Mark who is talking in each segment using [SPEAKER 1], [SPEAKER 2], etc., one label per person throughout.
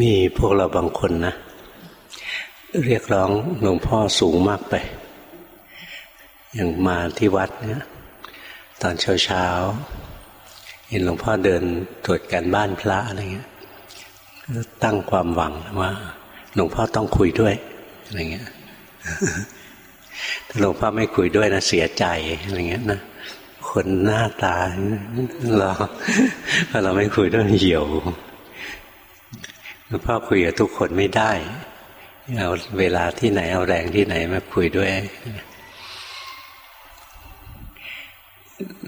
[SPEAKER 1] มีพวกเราบางคนนะ เรียกร้องหลวงพ่อสูงมากไป อย่างมาที่วัดเนี่ยตอนเช้าเช้าเห็นหลวงพ่อเดินตรวจการบ้านพระอะไรเงี้ยตั้งความหวังว่า หลวงพ่อต้องคุยด้วยอะไรเงี้ยถ้าหลวงพ่อไม่คุยด้วยนะเสียใจอะไรเงี้ยนะคนหน้าตาเราพอเราไม่คุยด้วยเหี่ยว หลวงพ่อคุยกับทุกคนไม่ได้ เอาเวลาที่ไหนเอาแรงที่ไหนมาคุยด้วย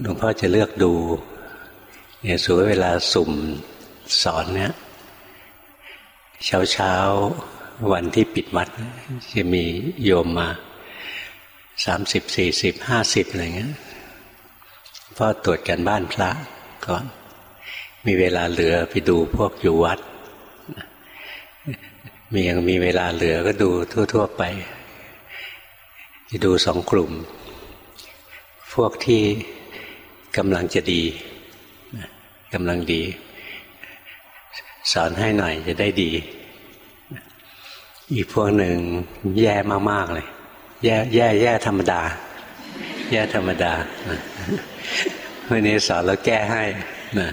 [SPEAKER 1] หลวงพ่อจะเลือกดูเนี่ยสูเวลาสุ่มสอนเนี่ยเช้าเช้าวันที่ปิดวัด จะมีโยมมาสามสิบสี่สิบห้าสิบอะไรเงี้ยพ่อตรวจกันบ้านพระก่อนมีเวลาเหลือไปดูพวกอยู่วัด มียังมีเวลาเหลือก็ดูทั่ว ๆ ไป จะดูสองกลุ่ม พวกที่กำลังจะดีกำลังดี สอนให้หน่อยจะได้ดี อีกพวกหนึ่งแย่มาก ๆ เลย แย่แย่แย่ธรรมดา แย่ธรรมดาวันนี้สอนแล้วแก้ให้นะ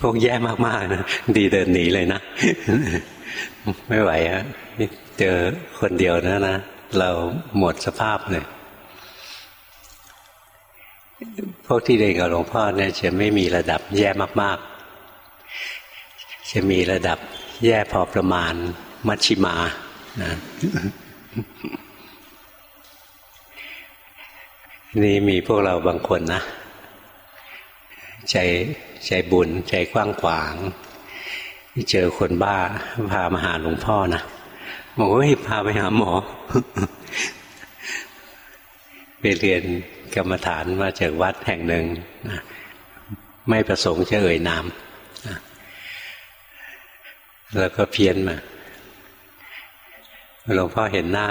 [SPEAKER 1] พวกแย่มาก ๆ นะ ดีเดินหนีเลยนะ ไม่ไหวฮะเจอคนเดียวนะนะ เราหมดสภาพเลยพวกที่เรียนกับหลวงพ่อเนี่ยจะไม่มีระดับแย่มาก ๆ จะมีระดับแย่พอประมาณ มัชชิมานะนี่มีพวกเราบางคนนะ ใจใจบุญใจกว้างขวาง เจอคนบ้าพามาหาหลวงพ่อนะบอกว่าพาไปหาหมอ ไปเรียนกรรมฐานมาจากวัดแห่งหนึ่งนะไม่ประสงค์จะเอ่ยนามนะแล้วก็เพี้ยนมาหลวงพ่อเห็นหน้า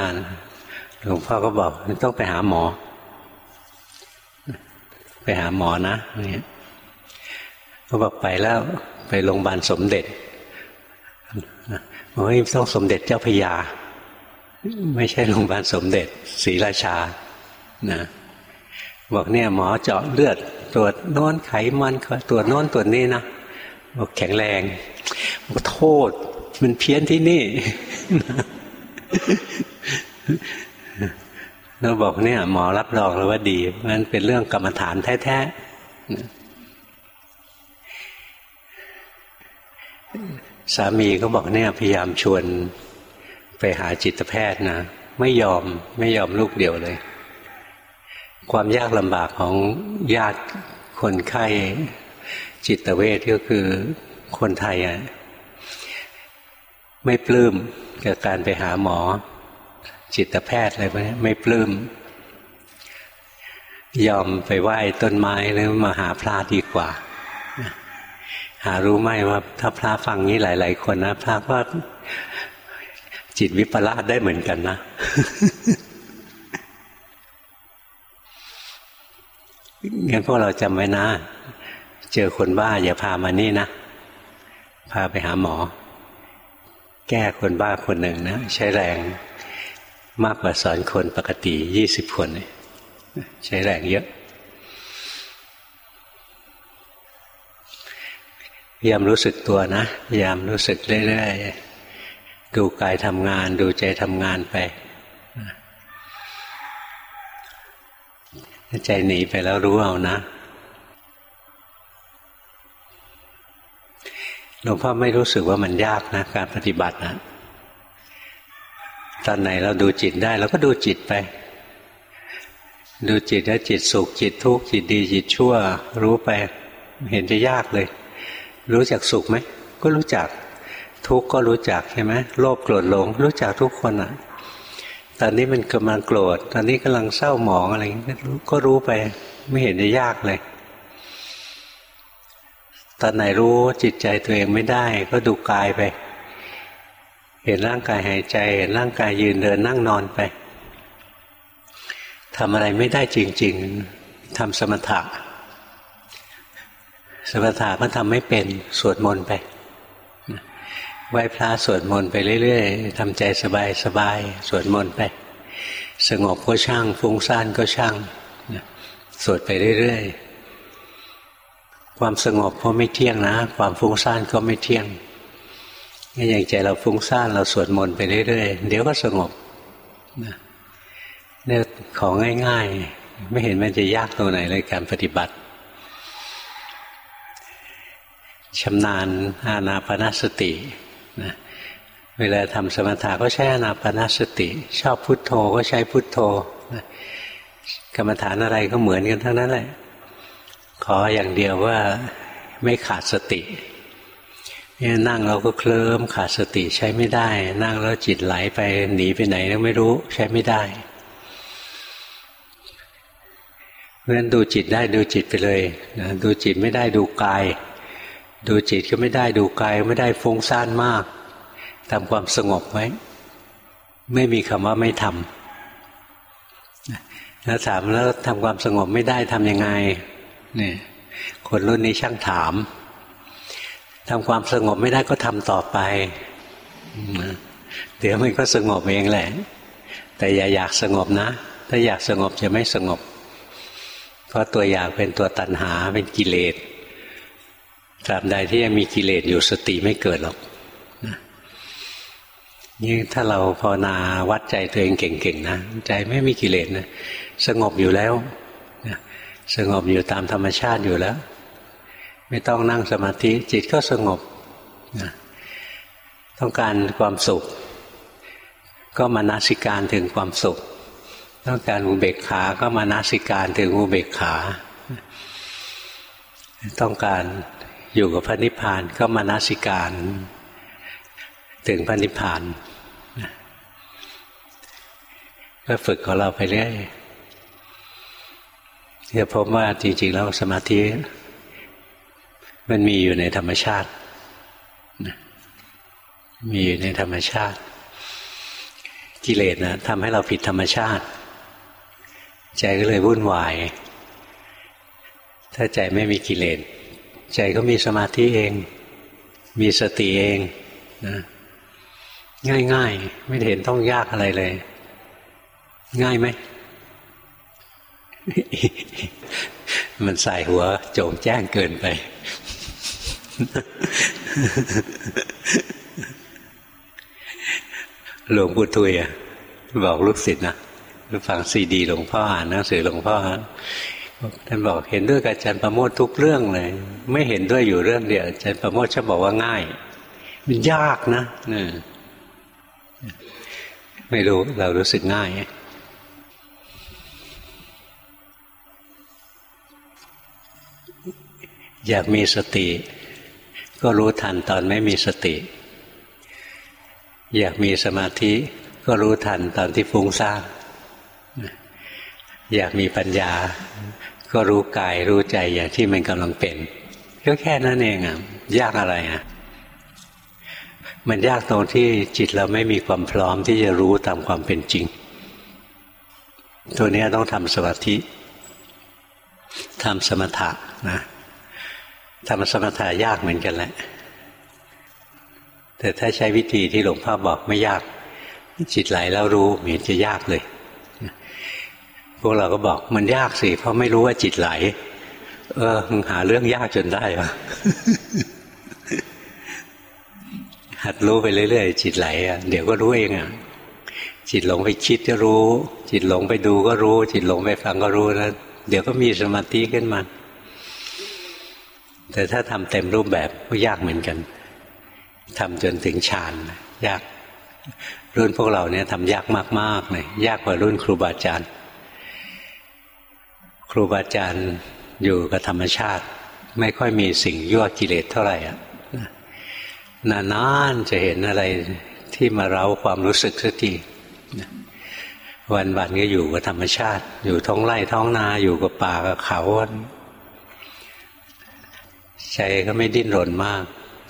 [SPEAKER 1] หลวงพ่อก็บอกต้องไปหาหมอ ไปหาหมอนะเนี่ยก็บอกไปแล้วไปโรงพยาบาลสมเด็จ บอกว่าต้องสมเด็จเจ้าพยา ไม่ใช่โรงพยาบาลสมเด็จศรีราชานะบอกเนี่ยหมอเจาะเลือด ตรวจโน้นไขมันตรวจโน้นตรวจนี่นะบอกแข็งแรงบอกโทษ มันเพี้ยนที่นี่เราบอกเนี่ย หมอรับรองแล้วว่าดีมันเป็นเรื่องกรรมฐานแท้ๆ สามีก็บอกเนี่ยพยายามชวนไปหาจิตแพทย์นะ ไม่ยอมไม่ยอมลูกเดียวเลย ความยากลำบากของญาติคนไข้จิตเวทก็คือคนไทยอะไม่ปลื้มกับการไปหาหมอ จิตแพทย์อะไรพวกนี้ไม่ปลื้มยอมไปไหว้ต้นไม้แล้วมาหาพระดีกว่า หารู้ไหมว่า ถ้าพระฟังนี้หลาย ๆ คนนะพระก็จิตวิปลาสได้เหมือนกันนะ งั้นพวกเราจำไว้นะ เจอคนบ้าอย่าพามานี่นะ พาไปหาหมอ แก้คนบ้าคนหนึ่งนะ ใช้แรงมากกว่าสอนคนปกติยี่สิบคน ใช้แรงเยอะ พยายามรู้สึกตัวนะพยายามรู้สึกเรื่อยๆดูกายทำงาน ดูใจทำงานไปใจหนีไปแล้วรู้เอานะหลวงพ่อไม่รู้สึกว่ามันยากนะ การปฏิบัตินะตอนไหนเราดูจิตได้เราก็ดูจิตไป ดูจิตแล้วจิตสุขจิตทุกข์จิตดีจิตชั่ว รู้ไป เห็นจะยากเลย รู้จักสุขไหมก็รู้จัก ทุกข์ก็รู้จักใช่ไหมโลภโกรธหลง รู้จักทุกคนอะตอนนี้มันกำลังโกรธตอนนี้กำลังเศร้าหมองอะไรก็รู้ไป ไม่เห็นจะยากเลย ตอนไหนรู้จิตใจตัวเองไม่ได้ ก็ดูกายไป เห็นร่างกายหายใจเห็นร่างกายยืนเดินนั่งนอนไปทำอะไรไม่ได้จริง ๆทำสมถะ สมถะก็ทำไม่เป็นสวดมนต์ไปไหว้พระสวดมนต์ไปเรื่อยๆทำใจสบายๆสวดมนต์ไป สงบก็ช่าง ฟุ้งซ่านก็ช่างสวดไปเรื่อยๆความสงบก็ไม่เที่ยงนะ ความฟุ้งซ่านก็ไม่เที่ยงนี่อย่างใจเราฟุ้งซ่านเราสวดมนต์ไปเรื่อยๆเดี๋ยวก็สงบเนี่ยของง่าย ๆ ไม่เห็นมันจะยากตรงไหนเลยการปฏิบัติ ชำนาญอานาปนาสตินะเวลาทำสมถะก็ใช้อานาปนาสติ ชอบพุทโธก็ใช้พุทโธนะกรรมฐานอะไรก็เหมือนกันทั้งนั้นแหละ ขออย่างเดียวว่าไม่ขาดสตินี่นั่งเราก็เคลิ้มขาดสติใช้ไม่ได้ นั่งแล้วจิตไหลไปหนีไปไหนก็ไม่รู้ใช้ไม่ได้เพราะฉะนั้นดูจิตได้ดูจิตไปเลยนะดูจิตไม่ได้ดูกาย ดูจิตก็ไม่ได้ดูกายไม่ได้ฟุ้งซ่านมากทำความสงบไว้ ไม่มีคำว่าไม่ทำแล้วถามแล้วทำความสงบไม่ได้ทำยังไงเนี่ยคนรุ่นนี้ช่างถามทำความสงบไม่ได้ก็ทำต่อไป เดี๋ยวมันก็สงบเองแหละ แต่อย่าอยากสงบนะ ถ้าอยากสงบจะไม่สงบ เพราะตัวอยากเป็นตัวตัณหาเป็นกิเลส ตราบใดที่ยังมีกิเลสอยู่สติไม่เกิดหรอกนี่ถ้าเราภาวนาวัดใจตัวเองเก่งๆนะใจไม่มีกิเลสนะสงบอยู่แล้วสงบอยู่ตามธรรมชาติอยู่แล้ว ไม่ต้องนั่งสมาธิจิตก็สงบต้องการความสุข ก็มานาสิการถึงความสุข ต้องการอุเบกขาก็มานาสิการถึงอุเบกขา ต้องการ อยู่กับพระนิพพานก็มานาสิการ ถึงพระนิพพานก็ฝึกของเราไปเรื่อยจะพบว่าจริงๆแล้วสมาธิ มันมีอยู่ในธรรมชาติ มีอยู่ในธรรมชาติ กิเลสนะทำให้เราผิดธรรมชาติ ใจก็เลยวุ่นวาย ถ้าใจไม่มีกิเลส ใจก็มีสมาธิเอง มีสติเองนะง่ายๆ ไม่เห็นต้องยากอะไรเลย ง่ายไหม มันใส่หัวโจงแจ้งเกินไป หลวงปู่ทุยบอกลูกศิษย์นะฟังซีดีหลวงพ่ออ่านหนังสือหลวงพ่อ ท่านบอกเห็นด้วยกับอาจารย์ประโมททุกเรื่องเลย ไม่เห็นด้วยอยู่เรื่องเดียวอาจารย์ประโมทชอบบอกว่าง่าย มันยากนะเนี่ยไม่รู้เรารู้สึกง่ายอยากมีสติ ก็รู้ทันตอนไม่มีสติ อยากมีสมาธิ ก็รู้ทันตอนที่ฟุ้งซ่าน อยากมีปัญญา ก็รู้กายรู้ใจอย่างที่มันกำลังเป็นก็แค่นั้นเองอะยากอะไรอะมันยากตรงที่จิตเราไม่มีความพร้อมที่จะรู้ตามความเป็นจริง ตัวนี้ต้องทำสมาธิทำสมถะนะทำสมถะยากเหมือนกันแหละ แต่ถ้าใช้วิธีที่หลวงพ่อบอกไม่ยาก จิตไหลแล้วรู้เหมือนจะยากเลย วกเราก็บอกมันยากสิ เพราะไม่รู้ว่าจิตไหล เออหาเรื่องยากจนได้วะหัดรู้ไปเรื่อยๆจิตไหลอะเดี๋ยวก็รู้เองอะจิตหลงไปคิดก็รู้ จิตหลงไปดูก็รู้ จิตหลงไปฟังก็รู้แล้วเดี๋ยวก็มีสมาธิขึ้นมา แต่ถ้าทำเต็มรูปแบบก็ยากเหมือนกันทำจนถึงฌานยากรุ่นพวกเราเนี่ยทำยากมากๆเลยยากกว่ารุ่นครูบาอาจารย์ รูบาอาจารย์อยู่กับธรรมชาติ ไม่ค่อยมีสิ่งยั่วกิเลสเท่าไหร่อะนานๆจะเห็นอะไรที่มาเร้าความรู้สึกสักทีวันวันก็อยู่กับธรรมชาติ อยู่ท้องไร่ท้องนาอยู่กับป่ากับเขา ใจก็ไม่ดิ้นรนมาก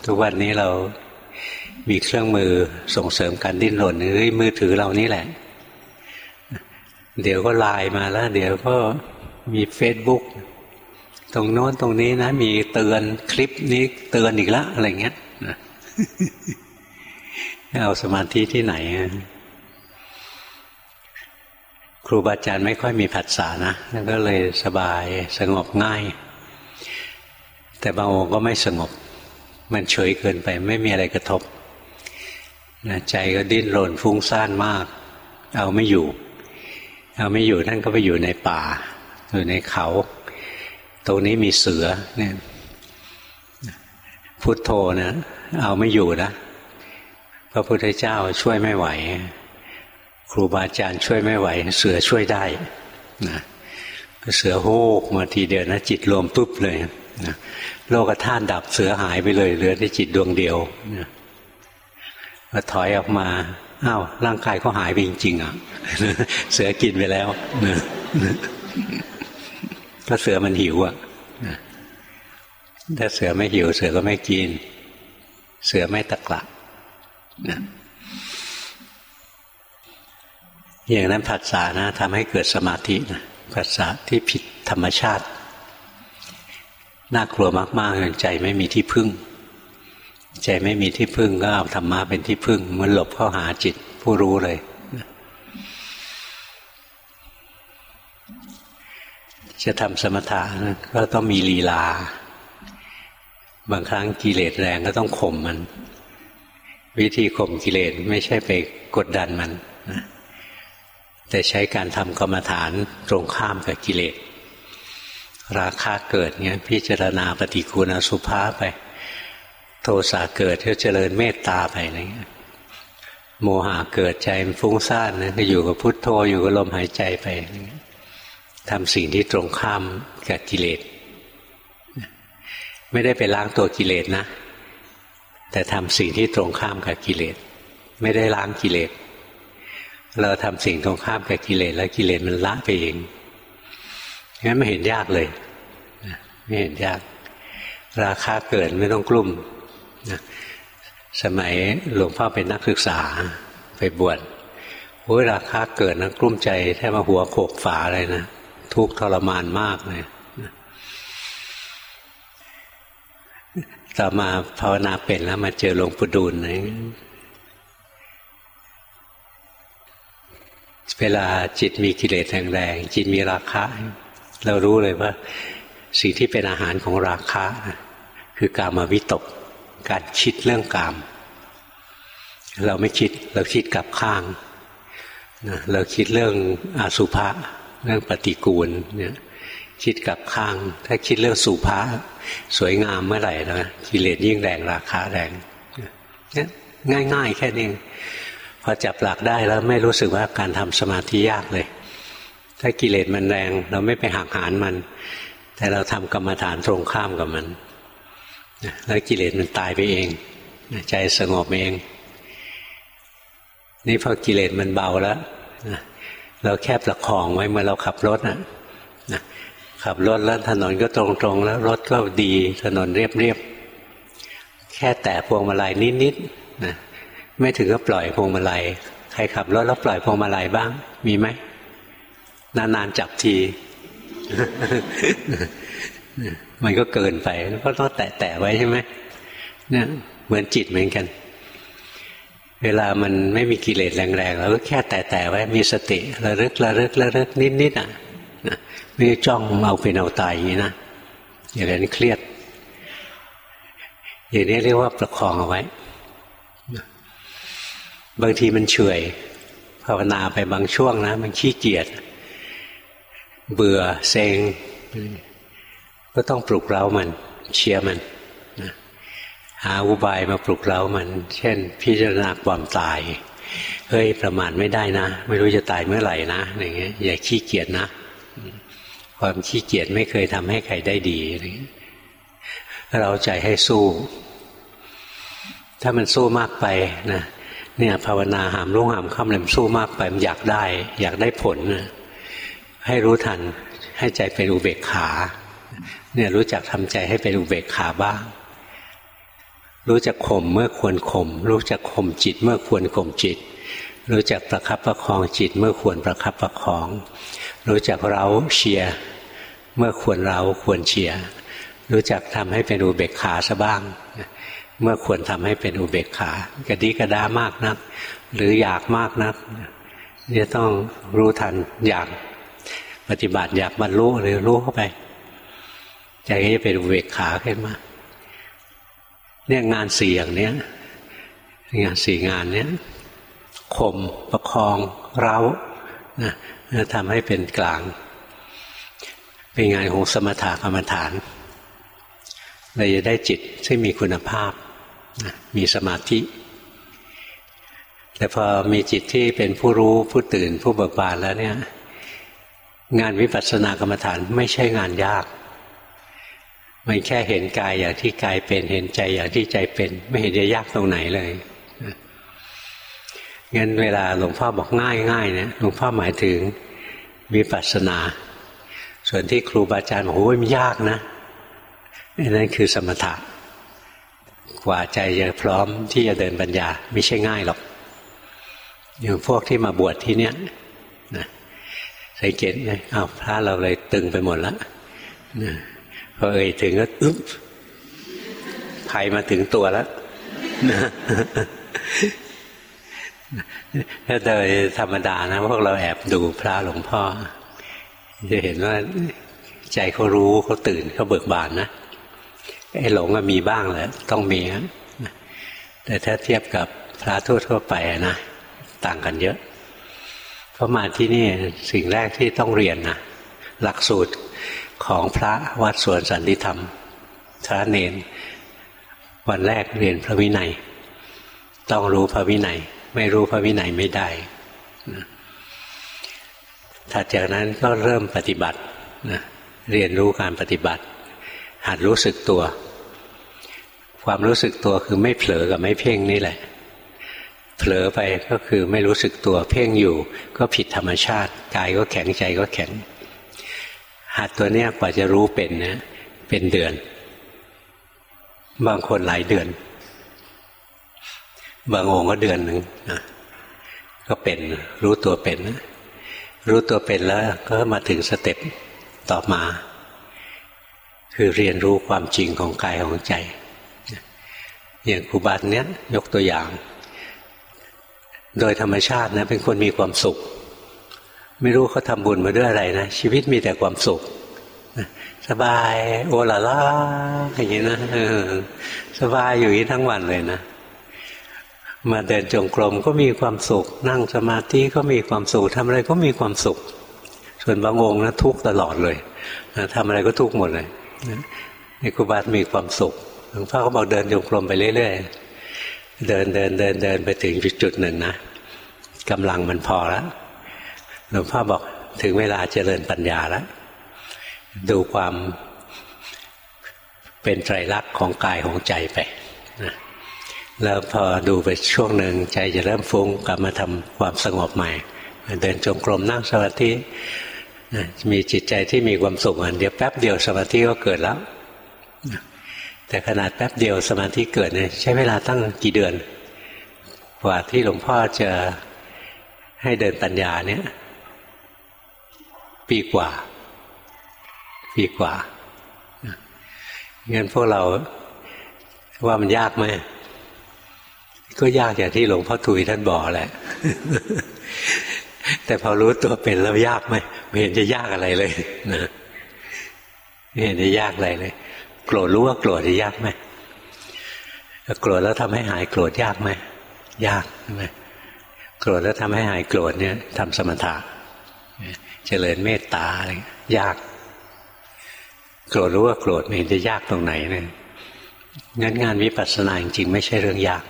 [SPEAKER 1] ทุกวันนี้เรามีเครื่องมือส่งเสริมการดิ้นรนเฮ้ยมือถือเรานี่แหละ เดี๋ยวก็ไลน์มาแล้ว เดี๋ยวก็ มีเฟซบุ๊กตรงโน้นตรงนี้นะ มีเตือนคลิปนี้เตือนอีกแล้วอะไรเงี้ยเอาสมาธิที่ไหนครูบาอาจารย์ไม่ค่อยมีผัสสะนะก็เลยสบายสงบง่าย แต่บางองค์ก็ไม่สงบ มันเฉยเกินไป ไม่มีอะไรกระทบนะใจก็ดิ้นรนฟุ้งซ่านมาก เอาไม่อยู่ เอาไม่อยู่ท่านก็ไปอยู่ในป่า อยู่ในเขา ตรงนี้มีเสือเนี่ยพุทโธนะเอาไม่อยู่นะพระพุทธเจ้าช่วยไม่ไหว ครูบาอาจารย์ช่วยไม่ไหว เสือช่วยได้นะเสือโฮกมาทีเดียวนะจิตรวมปุ๊บเลยนะโลกธาตุดับเสือหายไปเลย เหลือแต่จิตดวงเดียวนะพอถอยออกมาอ้าวร่างกายก็หายไปจริงๆอะ เสือกินไปแล้วนะ ก็เสือมันหิวอะถ้าเสือไม่หิว เสือก็ไม่กิน เสือไม่ตะกละนะอย่างนั้นผัสสะนะทำให้เกิดสมาธินะผัสสะที่ผิดธรรมชาติ น่ากลัวมากๆใจไม่มีที่พึ่ง ใจไม่มีที่พึ่งก็เอาธรรมะเป็นที่พึ่ง มันหลบเข้าหาจิตผู้รู้เลย จะทำสมถะก็ต้องมีลีลา บางครั้งกิเลสแรงก็ต้องข่มมัน วิธีข่มกิเลสไม่ใช่ไปกดดันมันนะแต่ใช้การทำกรรมฐานตรงข้ามกับกิเลส ราคะเกิดเงี้ยพิจารณาปฏิกูณสุภาไป โทสะเกิดก็เจริญเมตตาไปอะไรเงี้ยโมหะเกิดใจมันฟุ้งซ่านนะก็อยู่กับพุทโธอยู่กับลมหายใจไป ทำสิ่งที่ตรงข้ามกับกิเลสไม่ได้ไปล้างตัวกิเลสนะ แต่ทำสิ่งที่ตรงข้ามกับกิเลสไม่ได้ล้างกิเลสเราทำสิ่งตรงข้ามกับกิเลสแล้วกิเลสมันละไปเองงั้นไม่เห็นยากเลยไม่เห็นยาก ราคาเกิดไม่ต้องกลุ่มนะสมัยหลวงพ่อเป็นนักศึกษาไปบวชโอ้ยราคาเกิดนะกลุ้มใจแทบมาหัวโขกฝาเลยนะ ทุกทรมานมากเลยต่อมาภาวนาเป็นแล้วมาเจอหลวงปู่ดูลนะเวลาจิตมีกิเลสแรงๆจิตมีราคะ เรารู้เลยว่า สิ่งที่เป็นอาหารของราคะ คือกามาวิตก การคิดเรื่องกาม เราไม่คิดเราคิดกลับข้าง เราคิดเรื่องอาสุภะ เรื่องปฏิกูลเนี่ยคิดกับข้าง ถ้าคิดเรื่องสุภาสวยงามเมื่อไหร่นะกิเลสยิ่งแรงราคาแรงเนี่ยง่าย ๆ แค่นี้พอจับหลักได้แล้วไม่รู้สึกว่าการทำสมาธิยากเลย ถ้ากิเลสมันแรง เราไม่ไปหักหานมัน แต่เราทำกรรมฐานตรงข้ามกับมันแล้วกิเลสมันตายไปเองใจสงบเอง นี่พอกิเลสมันเบาแล้ว เราแค่ประคองไว้เมื่อเราขับรถนะขับรถแล้วถนนก็ตรงๆ แล้วรถก็ดีถนนเรียบๆ แค่แตะพวงมาลัยนิดๆนะไม่ถึงก็ปล่อยพวงมาลัยใครขับรถแล้วปล่อยพวงมาลัยบ้าง มีไหมนานๆจับที มันก็เกินไปก็ต้องแตะๆไว้ใช่ไหมเนี่ยเหมือนจิตเหมือนกัน เวลามันไม่มีกิเลสแรงๆเราก็แค่แตะๆไว้มีสติระลึกระลึกระลึกนิดๆอะไม่จ้องเอาเป็นเอาตายอย่างนี้นะอย่างนั้นเครียด อย่างนี้เรียกว่าประคองเอาไว้ บางทีมันเฉยภาวนาไปบางช่วงนะ มันขี้เกียจเบื่อเซ็งก็ต้องปลุกเร้ามันเชียร์มัน หาอุบายมาปลุกเรามัน เช่น พิจารณาความตายเฮ้ยประมาทไม่ได้นะ ไม่รู้จะตายเมื่อไหร่นะอย่างเงี้ยอย่าขี้เกียจนะ ความขี้เกียจไม่เคยทำให้ใครได้ดีเราใจให้สู้ ถ้ามันสู้มากไปนะเนี่ยภาวนาหามรุ่งหามค่ำเลยสู้มากไปมันอยากได้ อยากได้ผลนะให้รู้ทันให้ใจเป็นอุเบกขา เนี่ยรู้จักทำใจให้เป็นอุเบกขาบ้าง รู้จักข่มเมื่อควรข่มรู้จักข่มจิตเมื่อควรข่มจิต รู้จักประคับประคองจิตเมื่อควรประคับประคอง รู้จักเราเชียร์เมื่อควรเราควรเชียร์รู้จักทำให้เป็นอุเบกขาซะบ้าง เมื่อควรทำให้เป็นอุเบกขากระดิกระดามากนัก หรืออยากมากนักจะต้องรู้ทันอยากปฏิบัติอยากบรรลุหรือรู้เข้าไปใจก็จะเป็นอุเบกขาขึ้นมา เนี่ยงานสี่อย่างเนี้ยงานสี่งานเนี้ยข่มประคองเร้านะทำให้เป็นกลาง เป็นงานของสมถะกรรมฐานเราจะได้จิตที่มีคุณภาพนะมีสมาธิ แต่พอมีจิตที่เป็นผู้รู้ผู้ตื่นผู้เบิกบานแล้วเนี่ย งานวิปัสสนากรรมฐานไม่ใช่งานยาก มันแค่เห็นกายอย่างที่กายเป็นเห็นใจอย่างที่ใจเป็น ไม่เห็นจะยากตรงไหนเลยงั้นเวลาหลวงพ่อบอกง่ายง่ายนะหลวงพ่อหมายถึงวิปัสสนา ส่วนที่ครูบาอาจารย์บอกโอ้ยมันยากนะนั่นคือสมถะกว่าใจจะพร้อมที่จะเดินปัญญา ไม่ใช่ง่ายหรอกอย่างพวกที่มาบวชที่เนี้ยนะสังเกตไหมอ้าวพระเราเลยตึงไปหมดแล้วนะ พอเอ่ยถึงก็อึ๊บภัยมาถึงตัวแล้วถ้าโดยธรรมดานะพวกเราแอบดูพระหลวงพ่อ จะเห็นว่าใจเขารู้เขาตื่นเขาเบิกบานนะไอ้หลงมีบ้างแหละต้องมีนะแต่ถ้าเทียบกับพระทั่วๆไปนะต่างกันเยอะเพราะมาที่นี่สิ่งแรกที่ต้องเรียนนะหลักสูตร ของพระวัดสวนสันติธรรมพระเนนวันแรกเรียนพระวินัย ต้องรู้พระวินัย ไม่รู้พระวินัยไม่ได้ถัดจากนั้นก็เริ่มปฏิบัตินะเรียนรู้การปฏิบัติ หัดรู้สึกตัว ความรู้สึกตัวคือไม่เผลอกับไม่เพ่งนี่แหละ เผลอไปก็คือไม่รู้สึกตัวเพ่งอยู่ ก็ผิดธรรมชาติ กายก็แข็งใจก็แข็ง หัดตัวเนี้ยกว่าจะรู้เป็นนะ เป็นเดือน บางคนหลายเดือน บางองค์ก็เดือนหนึ่งนะก็เป็นรู้ตัวเป็นนะรู้ตัวเป็นแล้วก็มาถึงสเต็ปต่อมา คือเรียนรู้ความจริงของกายของใจ อย่างครูบาเนี้ยยกตัวอย่าง โดยธรรมชาตินะเป็นคนมีความสุข ไม่รู้เขาทำบุญมาด้วยอะไรนะชีวิตมีแต่ความสุขสบายโอลาล่าอย่างนี้นะสบายอยู่นี้ทั้งวันเลยนะ มาเดินจงกรมก็มีความสุข นั่งสมาธิก็มีความสุขทำอะไรก็มีความสุข ส่วนบางองค์นะทุกตลอดเลยทำอะไรก็ทุกหมดเลยในครูบามีความสุขหลวงพ่อก็บอกเดินจงกรมไปเรื่อยๆเดินเดินเดินเดินไปถึงจุดหนึ่งนะกำลังมันพอแล้ว หลวงพ่อบอกถึงเวลาเจริญปัญญาแล้วดูความเป็นไตรลักษณ์ของกายของใจไปนะแล้วพอดูไปช่วงหนึ่งใจจะเริ่มฟุ้งกลับมาทำความสงบใหม่ เดินจงกรมนั่งสมาธิมีจิตใจที่มีความสุขอันเดียวแป๊บเดียวสมาธิก็เกิดแล้ว แต่ขนาดแป๊บเดียวสมาธิเกิดเนี่ยใช้เวลาตั้งกี่เดือน กว่าที่หลวงพ่อจะให้เดินปัญญาเนี่ย ปีกว่า ปีกว่างั้นพวกเราว่ามันยากไหมก็ยากอย่างที่หลวงพ่อทุยท่านบอกแหละ แต่พอรู้ตัวเป็นแล้วยากไหมไม่เห็นจะยากอะไรเลยนะไม่เห็นจะยากอะไรเลย โกรธรู้ว่าโกรธจะยากไหมโกรธแล้วทำให้หายโกรธยากไหมยากใช่ไหมโกรธแล้วทำให้หายโกรธเนี่ยทำสมถะ เจริญเมตตาอะไรยาก โกรธรู้ว่าโกรธไม่เห็นจะยากตรงไหนเนี่ยงั้นงานวิปัสสนาจริงๆไม่ใช่เรื่องยาก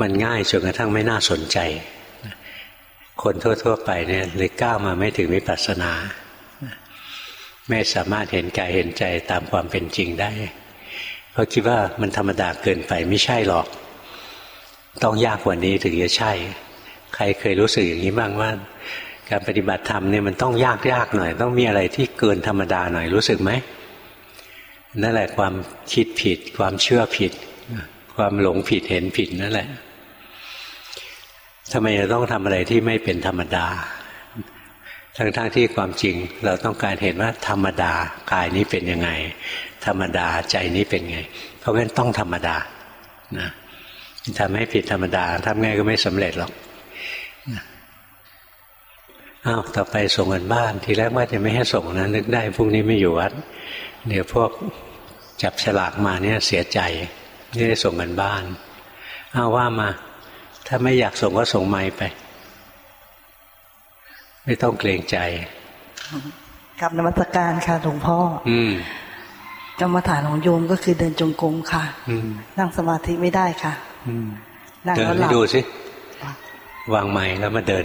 [SPEAKER 1] มันง่ายจนกระทั่งไม่น่าสนใจ คนทั่ว ๆ ไปเนี่ยเลยก้าวมาไม่ถึงวิปัสสนา ไม่สามารถเห็นกายเห็นใจตามความเป็นจริงได้ เพราะคิดว่ามันธรรมดาเกินไปไม่ใช่หรอก ต้องยากกว่านี้ถึงจะใช่ ใครเคยรู้สึกอย่างนี้บ้างว่า การปฏิบัติธรรมเนี่ยมันต้องยากยากหน่อย ต้องมีอะไรที่เกินธรรมดาหน่อยรู้สึกไหมนั่นแหละความคิดผิด ความเชื่อผิด ความหลงผิดเห็นผิดนั่นแหละทำไมจะต้องทำอะไรที่ไม่เป็นธรรมดา ทั้งๆทที่ความจริงเราต้องการเห็นว่าธรรมดากายนี้เป็นยังไง ธรรมดาใจนี้เป็นไง เพราะงั้นต้องธรรมดานะทำให้ผิดธรรมดาทำไงก็ไม่สำเร็จหรอก อ้าวต่อไปส่งกันบ้าน ทีแรกว่าจะไม่ให้ส่งนะนึกได้พรุ่งนี้ไม่อยู่วัด เดี๋ยวพวกจับฉลากมาเนี่ยเสียใจไม่ได้ส่งกันบ้านอ้าวว่ามา ถ้าไม่อยากส่งก็ส่งไม่ไป ไม่ต้องเกรงใจ
[SPEAKER 2] กับนมัสการค่ะหลวงพ่อ
[SPEAKER 1] อืม
[SPEAKER 2] กรรมฐานของโยมก็คือเดินจงกรมค่ะนั่งสมาธิไม่ได้ค่ะ
[SPEAKER 1] นั่งแล้วหลับดูสิวางไม้แล้วมาเดิน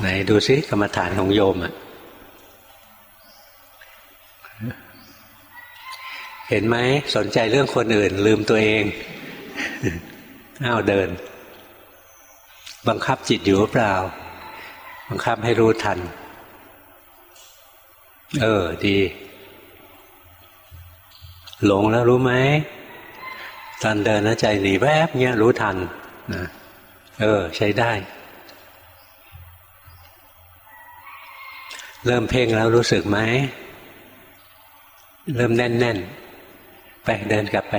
[SPEAKER 1] ไหนดูสิกรรมฐานของโยมอะเห็นไหมสนใจเรื่องคนอื่น ลืมตัวเองอ้าวเดิน บังคับจิตอยู่เปล่า บังคับให้รู้ทัน เออ ดี หลงแล้วรู้ไหมตอนเดินนะใจหนีแวบเงี้ยรู้ทันนะเออ ใช้ได้ เริ่มเพ่งแล้วรู้สึกไหม เริ่มแน่น ๆ ไปเดินกลับไป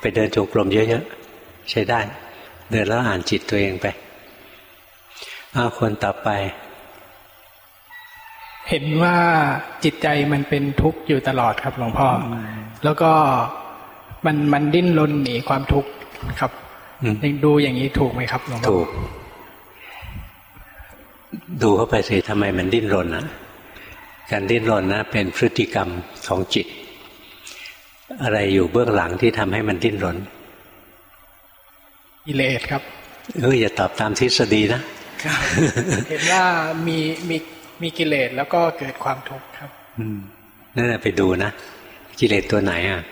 [SPEAKER 1] ไปเดินจงกรมเยอะๆ ใช้ได้ เดินแล้วอ่านจิตตัวเองไปเอาคนต่อไป
[SPEAKER 3] เห็นว่าจิตใจมันเป็นทุกข์อยู่ตลอดครับหลวงพ่อ แล้วก็มันมันดิ้นรนหนีความทุกข์ครับยังดูอย่างนี้ถูกไหมครับหลวงพ่อ
[SPEAKER 1] ถูกดูเข้าไปสิทำไมมันดิ้นรนนะ การดิ้นรนนะเป็นพฤติกรรมของจิต อะไรอยู่เบื้องหลังที่ทำให้มันดิ้นรน
[SPEAKER 3] กิเลสครับ
[SPEAKER 1] เอออย่าตอบตามทฤษฎีนะ
[SPEAKER 3] เห็นว่ามีมีมีกิเลสแล้วก็เกิดความทุกข์ครับ
[SPEAKER 1] อืมนั่นแหละไปดูนะ กิเลสตัวไหนอะ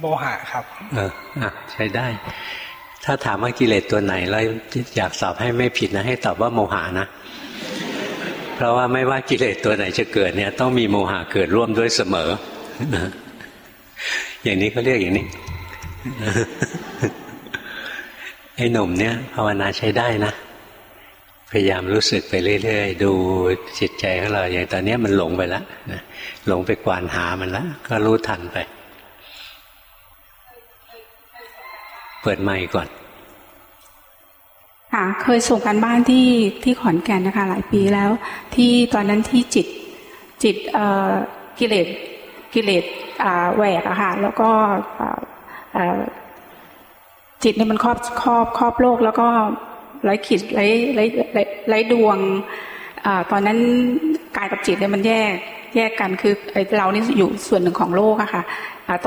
[SPEAKER 3] โมหะครับ
[SPEAKER 1] เอออะใช้ได้ ถ้าถามว่ากิเลสตัวไหนแล้วอยากตอบให้ไม่ผิดนะ ให้ตอบว่าโมหะนะ เพราะว่าไม่ว่ากิเลสตัวไหนจะเกิดเนี่ย ต้องมีโมหะเกิดร่วมด้วยเสมอ อย่างนี้เขาเรียกอย่างนี้ ไอ้หนุ่มเนี่ยภาวนาใช้ได้นะ พยายามรู้สึกไปเรื่อยๆ ดูจิตใจของเราอย่างตอนนี้มันหลงไปแล้วหลงไปกวานหามันแล้วก็รู้ทันไป เปิดไมค์ก่อน
[SPEAKER 4] ค่ะ เคยส่งกันบ้านที่ที่ขอนแก่นนะคะ หลายปีแล้ว ที่ตอนนั้นที่จิตจิตกิเลสกิเลสแหวกอะค่ะ แล้วก็จิตเนี่ยมันครอบครอบครอบโลก แล้วก็ไร้ขีดไร้ไร้ไร้ดวงอตอนนั้นกายกับจิตเนี่ยมันแยกแยกกันคือเรานี่อยู่ส่วนหนึ่งของโลกอะค่ะ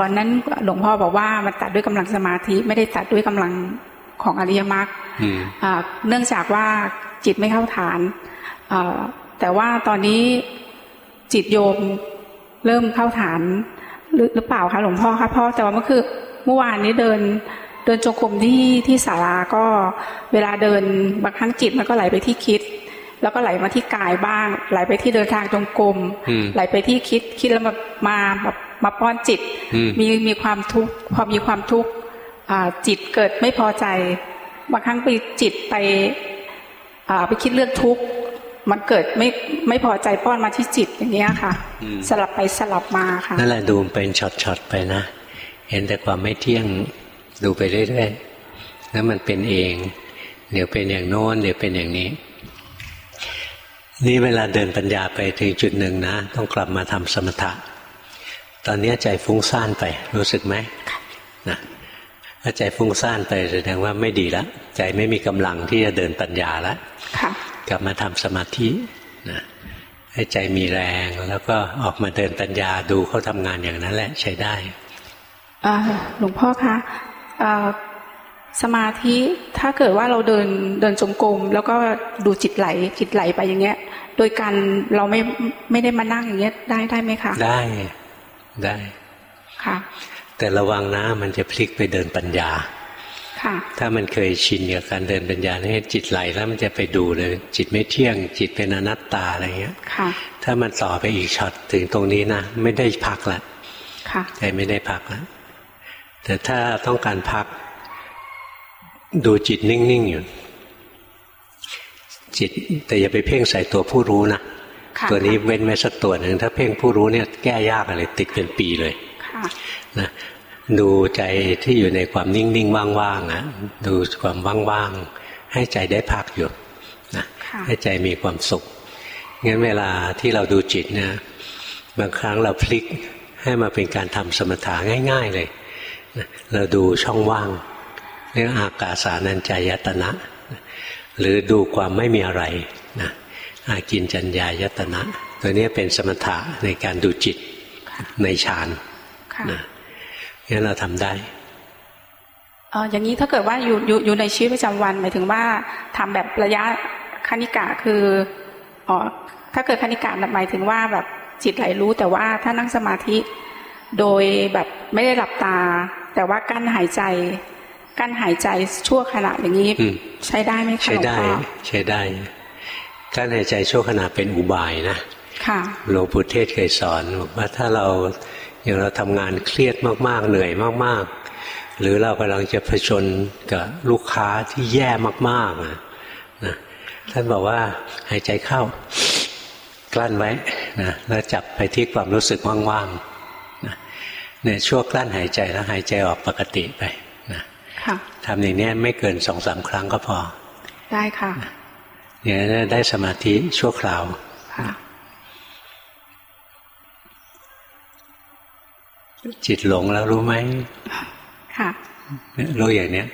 [SPEAKER 4] ตอนนั้นหลวงพ่อบอกว่ามันตัดด้วยกำลังสมาธิไม่ได้ตัดด้วยกำลัง ของอริยมรรคเนื่องจากว่าจิตไม่เข้าฐานแต่ว่าตอนนี้จิตโยมเริ่มเข้าฐานหรือเปล่าคะหลวงพ่อคะพ่อแต่ว่าเมื่อคือเมื่อวานนี้เดินเดินจงกรมที่ที่ศาลาก็เวลาเดินบางครั้งจิตมันก็ไหลไปที่คิด แล้วก็ไหลมาที่กายบ้าง ไหลไปที่เดินทางจงกรมไหลไปที่คิดคิดแล้วมามาแบบมาป้อนจิต มีมีความทุกข์พอมีความทุกข์ จิตเกิดไม่พอใจ บางครั้งไปจิตไปไปคิดเรื่องทุกข์มันเกิดไม่ไม่พอใจป้อนมาที่จิตอย่างเงี้ยค่ะ สลับไปสลับมาค่ะ
[SPEAKER 1] นั่นแหละดูเป็นช็อตๆไปนะ เห็นแต่ความไม่เที่ยงดูไปเรื่อยๆแล้วมันเป็นเอง เดี๋ยวเป็นอย่างโน้นเดี๋ยวเป็นอย่างนี้ นี่เวลาเดินปัญญาไปถึงจุดหนึ่งนะ ต้องกลับมาทำสมถะ ตอนนี้ใจฟุ้งซ่านไปรู้สึกไหมนะ ถ้าใจฟุ้งซ่านไปแสดงว่าไม่ดีแล้วใจไม่มีกำลังที่จะเดินปัญญาแล้วกลับมาทำสมาธินะให้ใจมีแรงแล้วก็ออกมาเดินปัญญาดูเขาทำงานอย่างนั้นแหละใช้ได้
[SPEAKER 4] หลวงพ่อคะสมาธิถ้าเกิดว่าเราเดินเดินจงกรมแล้วก็ดูจิตไหลจิตไหลไปอย่างเงี้ย โดยการเราไม่ไม่ได้มานั่งอย่างเงี้ยได้ได้ไหมคะ
[SPEAKER 1] ได้ได้
[SPEAKER 4] ค่ะ
[SPEAKER 1] แต่ระวังนะมันจะพลิกไปเดินปัญญา
[SPEAKER 4] ค่ะ
[SPEAKER 1] ถ้ามันเคยชินกับการเดินปัญญาเนี่ยจิตไหลแล้วมันจะไปดูเลย จิตไม่เที่ยง จิตเป็นอนัตตาอะไรเงี้ย
[SPEAKER 4] ค่ะ
[SPEAKER 1] ถ้ามันต่อไปอีกช็อตถึงตรงนี้นะไม่ได้พักละ
[SPEAKER 4] ค่ะ
[SPEAKER 1] ใจไม่ได้พักแล้วแต่ถ้าต้องการพัก ดูจิตนิ่งๆอยู่จิตแต่อย่าไปเพ่งใส่ตัวผู้รู้นะตัวนี้เว้นไว้สักตัวหนึ่งถ้าเพ่งผู้รู้เนี่ยแก้ยากอะไรติดเป็นปีเลย นะดูใจที่อยู่ในความนิ่งๆว่างๆอะดูความว่างๆให้ใจได้พักอยู่นะให้ใจมีความสุขงั้นเวลาที่เราดูจิตเนี่ยบางครั้งเราพลิกให้มาเป็นการทำสมถะง่าย ๆ เลยเราดูช่องว่างเรียกอากาสานัญจายตนะ หรือดูความไม่มีอะไรนะอากินจัญญายตนะ ตัวนี้เป็นสมถะในการดูจิตในฌาน นะงั้นเราทำได้
[SPEAKER 4] เอออย่างนี้ถ้าเกิดว่าอยู่อยู่อยู่ในชีวิตประจำวันหมายถึงว่าทำแบบระยะคณิกะคืออ๋อถ้าเกิดคณิกะหมายถึงว่าแบบจิตไหลรู้แต่ว่าถ้านั่งสมาธิ โดยแบบไม่ได้หลับตา แต่ว่ากั้นหายใจ กั้นหายใจชั่วขณะอย่างนี้ใช้ได้ไหมคะ
[SPEAKER 1] ใช้ได้ใช้ได้กั้นหายใจชั่วขณะเป็นอุบายนะค่ะหลวงปู่เทศเคยสอนบอกว่าถ้าเรา อย่างเราทำงานเครียดมากๆ เหนื่อยมากๆ หรือเรากำลังจะผชนกับลูกค้าที่แย่มากๆนะท่านบอกว่าหายใจเข้ากลั้นไว้นะแล้วจับไปที่ความรู้สึกว่างๆนะเนี่ยช่วกลั้นหายใจแล้วหายใจออกปกติไปนะทำอย่างนี้ไม่เกินสองสามครั้งก็พอ
[SPEAKER 4] ได้ค่ะ
[SPEAKER 1] อย่างนี้ได้สมาธิชั่วคราว จิตหลงแล้วรู้ไหมค่ะรู้อย่างเนี้ย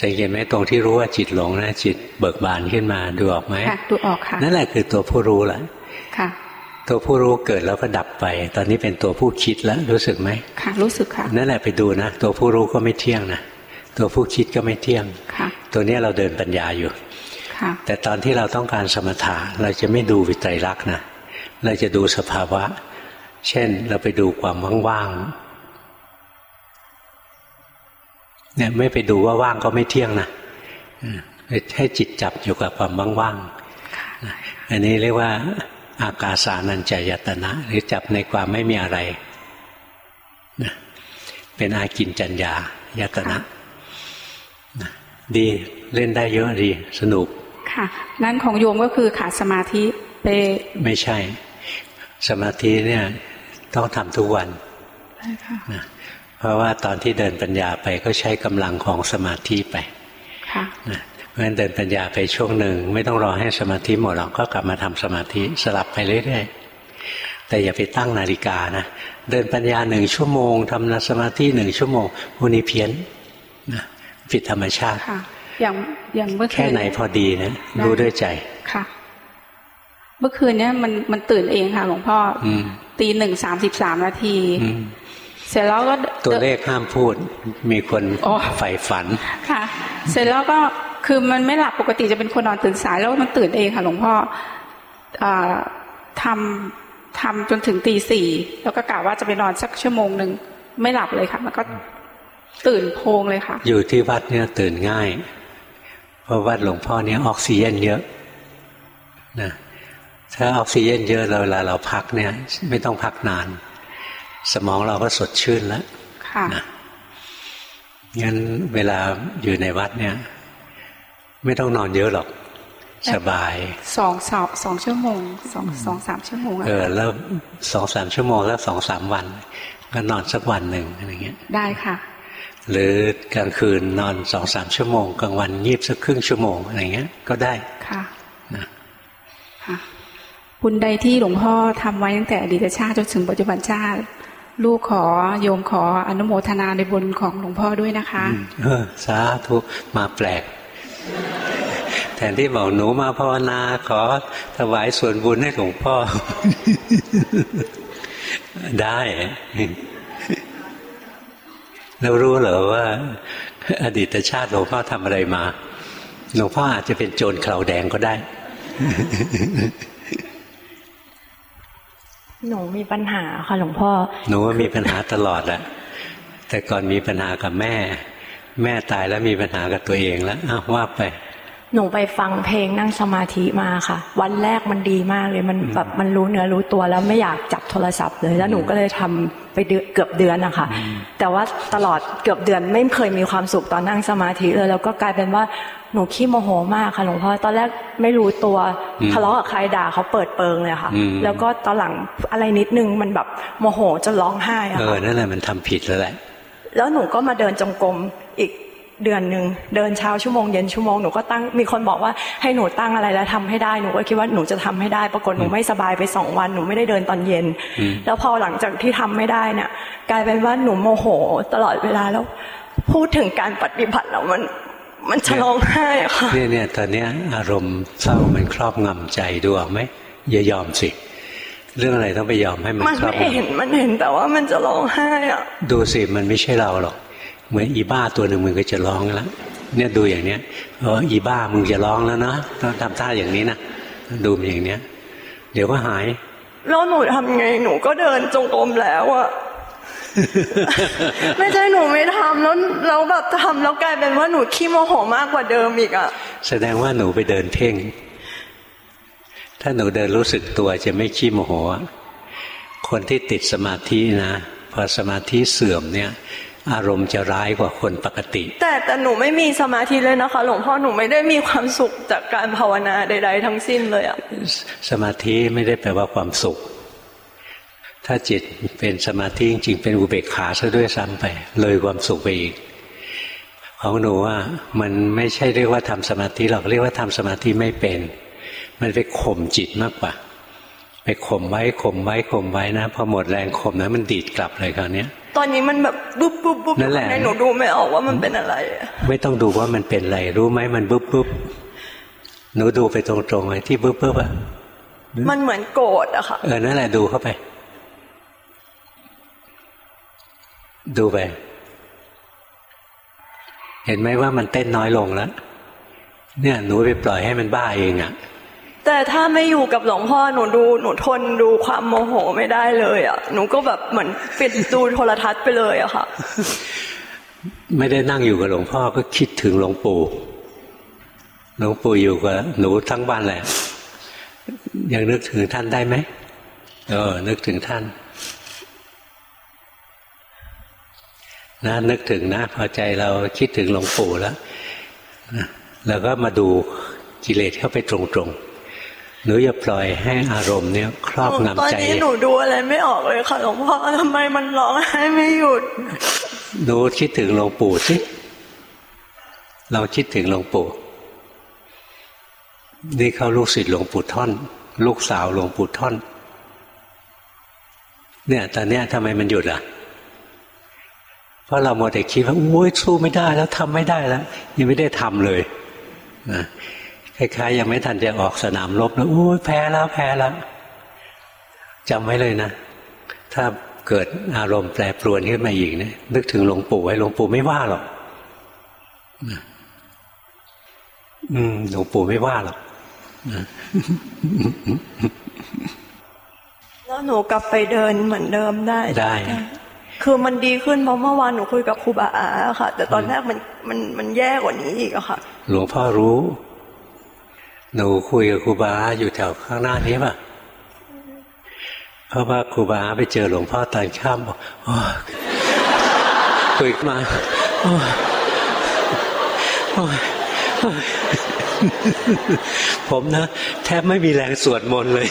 [SPEAKER 1] สังเกตไหมตรงที่รู้ว่าจิตหลงนะจิตเบิกบานขึ้นมาดูออกไหม
[SPEAKER 4] ดูออกค่ะ
[SPEAKER 1] นั่นแหละคือตัวผู้รู้แหละค่ะ ตัวผู้รู้เกิดแล้วก็ดับไป ตอนนี้เป็นตัวผู้คิดแล้วรู้สึกไหม
[SPEAKER 4] ค่ะ รู้สึกค่ะ
[SPEAKER 1] นั่นแหละไปดูนะตัวผู้รู้ก็ไม่เที่ยงนะตัวผู้คิดก็ไม่เที่ยงค่ะ ตัวนี้เราเดินปัญญาอยู่ค่ะ แต่ตอนที่เราต้องการสมถะเราจะไม่ดูวิตรลักษณ์นะเราจะดูสภาวะ เช่นเราไปดูความว่างๆ เนี่ยไม่ไปดูว่าว่างก็ไม่เที่ยงนะให้จิตจับอยู่กับความว่างๆอันนี้เรียกว่า อากาสานัญจายตนะ หรือจับในความไม่มีอะไรนะเป็นอากินจัญญายตนะนะดีเล่นได้เยอะดีสนุก
[SPEAKER 4] ค่ะ นั้นของโยมก็คือขาดสมาธิไป
[SPEAKER 1] ไม่ใช่ สมาธิเนี่ยต้องทำทุกวันนะเพ ราะว่าตอนที่เดินปัญญาไปก็ใช้กำลังของสมาธิไปค่ะนะราะฉะนั้นเดินปัญญาไปช่วงหนึ่ง ไม่ต้องรอให้สมาธิหมดหรอกก็กลับมาทำสมาธิสลับไปเรื่อยๆแต่อย่าไปตั้งนาฬิกานะเดินปัญญาหนึ่งชั่วโมงทำสมาธิหนึ่งชั่วโมงพวกนี้เพี้ยนนะผิดธรรมชาติ
[SPEAKER 4] ค่ะอย่างอย่างเมื่อคืนแค่
[SPEAKER 1] ไหนพอดีนะรู้ด้วยใจ
[SPEAKER 4] ค่ะ เมื่อคืนเนี้ยมันมันตื่นเองค่ะหลวงพ่อตีหนึ่งสามสิบสามนาที เสร็จแล้วก็
[SPEAKER 1] ตัวเลขห้ามพูดมีคนใฝ่ฝัน
[SPEAKER 4] ค่ะ เสร็จแล้วก็คือมันไม่หลับปกติจะเป็นคนนอนตื่นสายแล้วมันตื่นเองค่ะหลวงพ่อทำทำจนถึงตีสี่แล้วก็กะว่าจะไปนอนสักชั่วโมงหนึ่งไม่หลับเลยค่ะ มันก็ตื่นโพงเลยค่ะ
[SPEAKER 1] อยู่ที่วัดเนี่ยตื่นง่าย เพราะวัดหลวงพ่อเนี่ยออกซิเจนเยอะนะถ้าออกซิเจนเยอะเราเวลาเราพักเนี่ย ไม่ต้องพักนาน สมองเราก็สดชื่นแล้วค่ะนะงั้นเวลาอยู่ในวัดเนี่ย ไม่ต้องนอนเยอะหรอก สบาย
[SPEAKER 4] สองสองสองชั่วโมงสองสองสามชั่วโมง
[SPEAKER 1] เออแล้วสองสามชั่วโมงแล้วสองสามวัน ก็นอนสักวันหนึ่งอะไรเงี้ย
[SPEAKER 4] ได้ค่ะ
[SPEAKER 1] หรือกลางคืนนอนสองสามชั่วโมงกลางวันยีบสักครึ่งชั่วโมงอะไรเงี้ย ก็ได้
[SPEAKER 4] ค่ะนะค่ะบุญใดที่หลวงพ่อทำไว้ตั้งแต่อดีตชาติจนถึงปัจจุบันชาติ ลูกขอโยมขออนุโมทนาในบุญของหลวงพ่อด้วยนะคะ
[SPEAKER 1] เออสาธุมาแปลก แทนที่บอกหนูมาภาวนาขอถวายส่วนบุญให้หลวงพ่อ ได้แล้วรู้เหรอว่า อดีตชาติหลวงพ่อทำอะไรมา หลวงพ่ออาจจะเป็นโจรข่าแดงก็ได้
[SPEAKER 5] หนูมีปัญหาค่ะหลวงพ่อ
[SPEAKER 1] หนูมีปัญหาตลอดแหละแต่ก่อนมีปัญหากับแม่ แม่ตายแล้วมีปัญหากับตัวเองแล้วอ้าวว่าไป
[SPEAKER 5] หนูไปฟังเพลงนั่งสมาธิมาค่ะ วันแรกมันดีมากเลยมันแบบมันรู้เนื้อรู้ตัวแล้วไม่อยากจับโทรศัพท์เลย แล้วหนูก็เลยทำไปเกือบเดือนนะคะแต่ว่าตลอดเกือบเดือนไม่เคยมีความสุขตอนนั่งสมาธิเลยแล้วก็กลายเป็นว่าหนูขี้โมโหมากค่ะหลวงพ่อตอนแรกไม่รู้ตัวทะเลาะกับใครด่าเขาเปิดเปิงเลยค่ะ แล้วก็ตอนหลังอะไรนิดนึงมันแบบโมโหจนร้องไห้อะ
[SPEAKER 1] เอ
[SPEAKER 5] ค่ะ
[SPEAKER 1] อนั่นแหละมันทำผิดแล้วแหละ
[SPEAKER 5] แล้วหนูก็มาเดินจงกรมอีก เดือนหนึ่งเดินเช้าชั่วโมงเย็นชั่วโมงหนูก็ตั้งมีคนบอกว่าให้หนูตั้งอะไรแล้วทำให้ได้หนูก็คิดว่าหนูจะทำให้ได้ ปรากฏหนูไม่สบายไปสองวันหนูไม่ได้เดินตอนเย็น แล้วพอหลังจากที่ทำไม่ได้เนี่ยกลายเป็นว่าหนูโมโหตลอดเวลาแล้ว พูดถึงการปฏิบัติแล้วมันมันจะร้องไห้อะค่ะ
[SPEAKER 1] เนี่ยเนี่ยตอนเนี้ยอารมณ์เศร้ามันครอบงำใจดูออกไหมอย่ายอมสิเรื่องอะไรต้องไปยอมให้มัน
[SPEAKER 5] มัน
[SPEAKER 1] ครอบ
[SPEAKER 5] ไม่
[SPEAKER 1] ง
[SPEAKER 5] เห็นมันเห็นแต่ว่ามันจะร้องไห้อะำ
[SPEAKER 1] ดูสิมันไม่ใช่เราหรอก เหมือนอีบ้าตัวหนึ่งมันก็จะร้องแล้วเนี่ยดูอย่างเนี้ยเอออีบ้ามึงจะร้องแล้วนะต้องทำท่าอย่างนี้นะดูมันอย่างเนี้ย เดี๋ยวก็หาย
[SPEAKER 5] แล้วหนูทำไงหนูก็เดินจงกรมแล้วอะไม่ใช่หนูไม่ทำแล้วแล้วแบบทำแล้วกลายเป็นว่าหนูขี้โมโหมากกว่าเดิมอีกอะ
[SPEAKER 1] แสดงว่าหนูไปเดินเพ่ง ถ้าหนูเดินรู้สึกตัวจะไม่ขี้โมโหอะคนที่ติดสมาธินะพอสมาธิเสื่อมเนี่ย อารมณ์จะร้ายกว่าคนปกติ
[SPEAKER 5] แต่แต่หนูไม่มีสมาธิเลยนะคะ หลวงพ่อหนูไม่ได้มีความสุขจากการภาวนาใด ๆ ทั้งสิ้นเลยอะ
[SPEAKER 1] สมาธิไม่ได้แปลว่าความสุข ถ้าจิตเป็นสมาธิจริงๆเป็นอุเบกขาซะด้วยซ้ำไป เลยความสุขไปอีกของหนูว่ามันไม่ใช่เรียกว่าทำสมาธิหรอกเรียกว่าทำสมาธิไม่เป็น มันไปข่มจิตมากกว่า ไปข่มไว้ข่มไว้ข่มไว้นะพอหมดแรงข่มนะมันดีดกลับเลยคราวเนี้ย
[SPEAKER 5] ตอนนี้มันแบบบุ๊บบุ๊บบุ๊บ
[SPEAKER 1] นั่นแหละ
[SPEAKER 5] หนูดูไม่ออกว่ามันเป็นอะไรอะ
[SPEAKER 1] ไม่ต้องดูว่ามันเป็นอะไร รู้ไหมมันปุ๊บปุ๊บหนูดูไปตรงๆไอ้ที่ปุ๊บปุ๊บอะ
[SPEAKER 5] มันเหมือนโกรธอะค่ะ
[SPEAKER 1] เออนั่นแหละดูเข้าไป ดูไป เห็นไหมว่ามันเต้นน้อยลงแล้วเนี่ย หนูไปปล่อยให้มันบ้าเองอะ่ะ
[SPEAKER 5] แต่ถ้าไม่อยู่กับหลวงพ่อหนูดูหนูทนดูความโมโหไม่ได้เลยอะหนูก็แบบเหมือนปิดดูโทรทัศน์ไปเลยอะค่ะ
[SPEAKER 1] ไม่ได้นั่งอยู่กับหลวงพ่อก็คิดถึงหลวงปู่หลวงปู่อยู่กับหนูทั้งบ้านแหละยังนึกถึงท่านได้ไหมเออ นึกถึงท่านนะนึกถึงนะ พอใจเราคิดถึงหลวงปู่แล้วแล้วก็มาดูกิเลสเข้าไปตรงๆ หนูอย่าปล่อยให้อารมณ์เนี่ยครอบ
[SPEAKER 5] ตอน
[SPEAKER 1] งำใจ
[SPEAKER 5] นี้หนูดูอะไรไม่ออกเลยค่ะหลวงพ่อทำไมมันร้องไห้ไม่หยุด
[SPEAKER 1] หนูคิดถึงหลวงปู่สิเราคิดถึงหลวงปู่นี่เขาลูกศิษย์หลวงปู่ท่อน ลูกสาวหลวงปู่ท่อน เนี่ยตอนเนี้ยทำไมมันหยุดอะเพราะเราโมวแต่คิดว่าโอ้ยสู้ไม่ได้แล้วทำไม่ได้แล้วยังไม่ได้ทำเลยนะ คล้ายๆยังไม่ทันจะออกสนามรบแล้วโอ้ยแพ้แล้วแพ้แล้วจำไว้เลยนะ ถ้าเกิดอารมณ์แปรปรวนขึ้นมาอีกเนี่ยนึกถึงหลวงปู่ไว้หลวงปู่ไม่ว่าหรอกนะอืมหลวงปู่ไม่ว่าหรอก
[SPEAKER 5] แล้วหนูกลับไปเดินเหมือนเดิมได้
[SPEAKER 1] ได้
[SPEAKER 5] คือมันดีขึ้นเพราะเมื่อวานหนูคุยกับครูบาอาค่ะ แต่ตอนแรกมันมันมันแย่กว่านี้อีกอะค่ะ
[SPEAKER 1] หลวงพ่อรู้ หนูคุยกับครูบาอยู่แถวข้างหน้านี้ป่ะเพราะว่าครูบาไปเจอหลวงพ่อตอนค่ำบอกโอ้ยคุยมาโอ้ยโอ้ยโอ้ยผมนะ แทบไม่มีแรงสวดมนต์เลย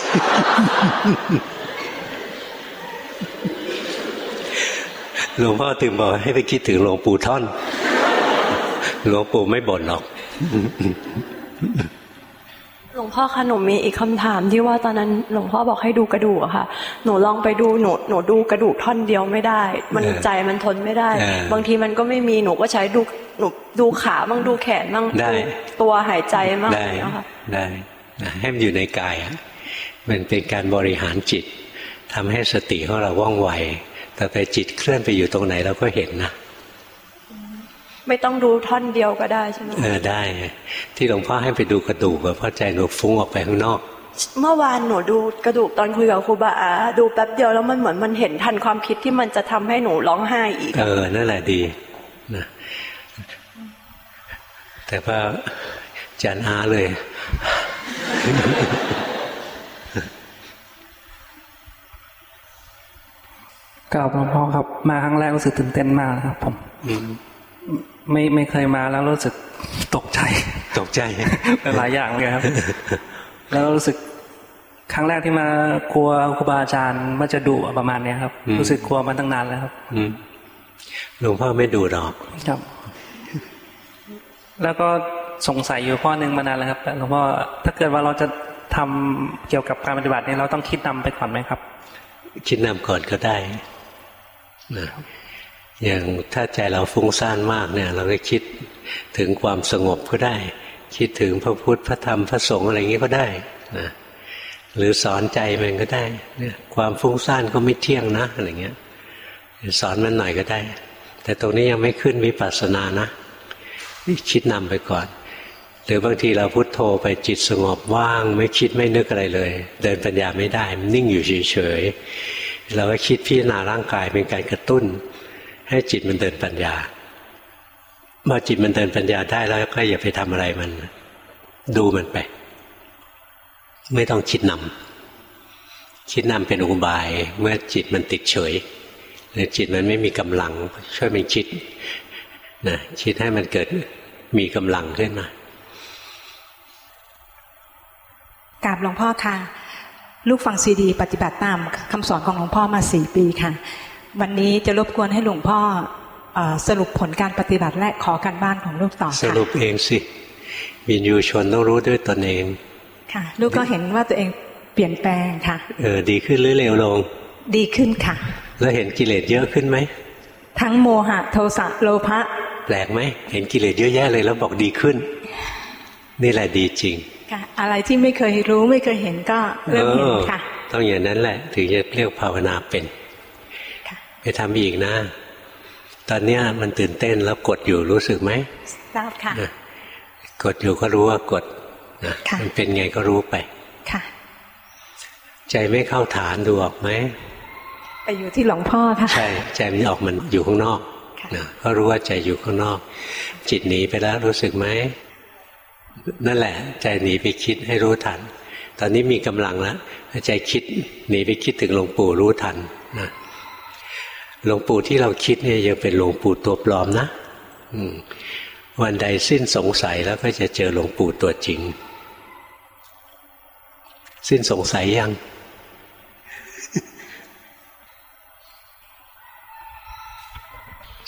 [SPEAKER 1] หลวงพ่อถึงบอกให้ไปคิดถึงหลวงปู่ท่อน หลวงปู่ไม่บ่นหรอก
[SPEAKER 5] หลวงพ่อคะหนูมีอีกคำถามที่ว่าตอนนั้นหลวงพ่อบอกให้ดูกระดูกอะค่ะ หนูลองไปดูหนูหนูดูกระดูกท่อนเดียวไม่ได้ มัน
[SPEAKER 1] เออ
[SPEAKER 5] ใจมันทนไม่ได้
[SPEAKER 1] เออบา
[SPEAKER 5] งทีมันก็ไม่มีหนูก็ใช้ดูหนูดูขาบ้างดูแขนบ้าง
[SPEAKER 1] ได้
[SPEAKER 5] ดูตัวหายใจบ้าง
[SPEAKER 1] ได้
[SPEAKER 5] อย่างเงี้ยค่ะ
[SPEAKER 1] ได้นะให้มันอยู่ในกายอะมันเป็นการบริหารจิตทำให้สติของเราว่องไวแต่ไปจิตเคลื่อนไปอยู่ตรงไหนเราก็เห็นนะ
[SPEAKER 5] ไม่ต้องดูท่อนเดียวก็ได้ใช่ไหม
[SPEAKER 1] เออได้ ที่หลวงพ่อให้ไปดูกระดูกอะเพราะใจหนูฟุ้งออกไปข้างนอก
[SPEAKER 5] เมื่อวานหนูดูกระดูกตอนคุยกับครูบาอาดูแป๊บเดียวแล้วมันเหมือนมันเห็นทันความคิดที่มันจะทำให้หนูร้องไห้อีก
[SPEAKER 1] เออ นั่นแหละดีนะแต่ว่าใจจารย์อาเลย
[SPEAKER 6] กราบหลวงพ่อครับ มาครั้งแรกรู้สึกตื่นเต้นมากครับผม ไม่ไม่เคยมาแล้วรู้สึกตกใจ
[SPEAKER 1] ตกใจ
[SPEAKER 6] หลายอย่างเลยครับ แล้วรู้สึกครั้งแรกที่มากลัวครูบาอาจารย์ว่าจะดุประมาณเนี้ยครับ รู้สึกกลัวมาตั้งนานแล้วครับ
[SPEAKER 1] หลวงพ่อไม่ดูหรอก
[SPEAKER 6] ครับ แล้วก็สงสัยอยู่ข้อหนึ่งมานานแล้วครับหลวงพ่อถ้าเกิดว่าเราจะทำเกี่ยวกับการปฏิบัติเนี่ยเราต้องคิดนำไปก่อนไหมครับ
[SPEAKER 1] คิดนำก่อนก็ได้นะ อย่างถ้าใจเราฟุ้งซ่านมากเนี่ย เราก็คิดถึงความสงบก็ได้ คิดถึงพระพุทธพระธรรมพระสงฆ์อะไรอย่างนี้ก็ได้นะหรือสอนใจมันก็ได้เนี่ยความฟุ้งซ่านก็ไม่เที่ยงนะอะไรเงี้ยสอนมันหน่อยก็ได้ แต่ตรงนี้ยังไม่ขึ้นวิปัสสนานะคิดนำไปก่อน หรือบางทีเราพุโทโธไปจิตสงบว่าง ไม่คิดไม่นึกอะไรเลย เดินปัญญาไม่ได้มันนิ่งอยู่เฉยๆเราก็คิดพิจารณาร่างกายเป็นการกระตุ้น ให้จิตมันเดินปัญญาเมื่อจิตมันเดินปัญญาได้แล้วก็อย่าไปทำอะไรมัน ดูมันไป ไม่ต้องคิดนำคิดนำเป็นอุบาย เมื่อจิตมันติดเฉยหรือจิตมันไม่มีกำลัง ช่วยมันคิดนะคิดให้มันเกิดมีกำลังขึ้นมา
[SPEAKER 7] กราบหลวงพ่อค่ะ ลูกฟังซีดี ปฏิบัติตามคำสอนของหลวงพ่อมาสี่ปีค่ะ วันนี้จะรบกวนให้หลวงพ่อสรุปผลการปฏิบัติและขอการบ้านของลูกต่อค่ะ
[SPEAKER 1] สรุปเองสิวินยูชนต้องรู้ด้วยตนเอง
[SPEAKER 7] ค่ะ ลูกก็เห็นว่าตัวเองเปลี่ยนแปลงค่ะ
[SPEAKER 1] เออดีขึ้นหรือเร็วลง
[SPEAKER 7] ดีขึ้นค่ะ
[SPEAKER 1] แล้วเห็นกิเลสเยอะขึ้นไหม
[SPEAKER 7] ทั้งโมหะโทสะโลภะ
[SPEAKER 1] แปลกไหมเห็นกิเลสเยอะแยะเลยแล้วบอกดีขึ้น นี่แหละดีจริง
[SPEAKER 7] ค่ะอะไรที่ไม่เคยรู้ไม่เคยเห็นก็เริ่มเห็นค่ะ
[SPEAKER 1] ต้องอย่างนั้นแหละ ถึงจะเรียกภาวนาเป็น ไปทำอีกนะ ตอนนี้มันตื่นเต้นแล้วกดอยู่รู้สึกไหม
[SPEAKER 7] ทราบค่ะ
[SPEAKER 1] กดอยู่ก็รู้ว่ากดนะมันเป็นไงก็รู้ไป
[SPEAKER 7] ค่ะ
[SPEAKER 1] ใจไม่เข้าฐานดูออกไหม
[SPEAKER 7] ไปอยู่ที่หลวงพ่อค่ะ
[SPEAKER 1] ใช่ใจมันออกมันอยู่ข้างนอกนะก็รู้ว่าใจอยู่ข้างนอก จิตหนีไปแล้วรู้สึกไหมนั่นแหละ ใจหนีไปคิดให้รู้ทัน ตอนนี้มีกำลังแล้วใจคิดหนีไปคิดถึงหลวงปู่รู้ทันนะ หลวงปู่ที่เราคิดเนี่ยยังเป็นหลวงปู่ตัวปลอมนะวันใดสิ้นสงสัยแล้วก็จะเจอหลวงปู่ตัวจริง สิ้นสงสัยยัง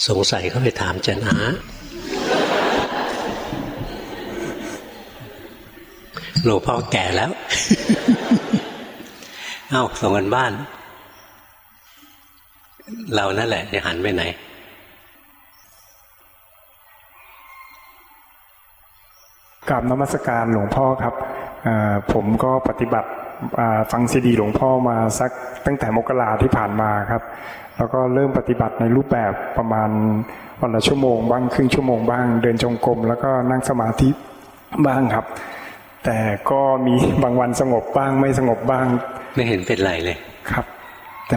[SPEAKER 1] สงสัยเขาไปถามจันหาหลวงพ่อแก่แล้ว เอ้าส่งกันบ้าน เรานั่นแหละจะหันไปไหน
[SPEAKER 8] กราบนมัสการหลวงพ่อครับ ผมก็ปฏิบัติฟังซีดีหลวงพ่อมาสักตั้งแต่มกราที่ผ่านมาครับ แล้วก็เริ่มปฏิบัติในรูปแบบประมาณวันละชั่วโมงบ้างครึ่งชั่วโมงบ้าง เดินจงกรมแล้วก็นั่งสมาธิบ้างครับ แต่ก็มีบางวันสงบบ้างไม่สงบบ้าง
[SPEAKER 1] ไม่เห็นเป็นไรเลย
[SPEAKER 8] ครับ แต่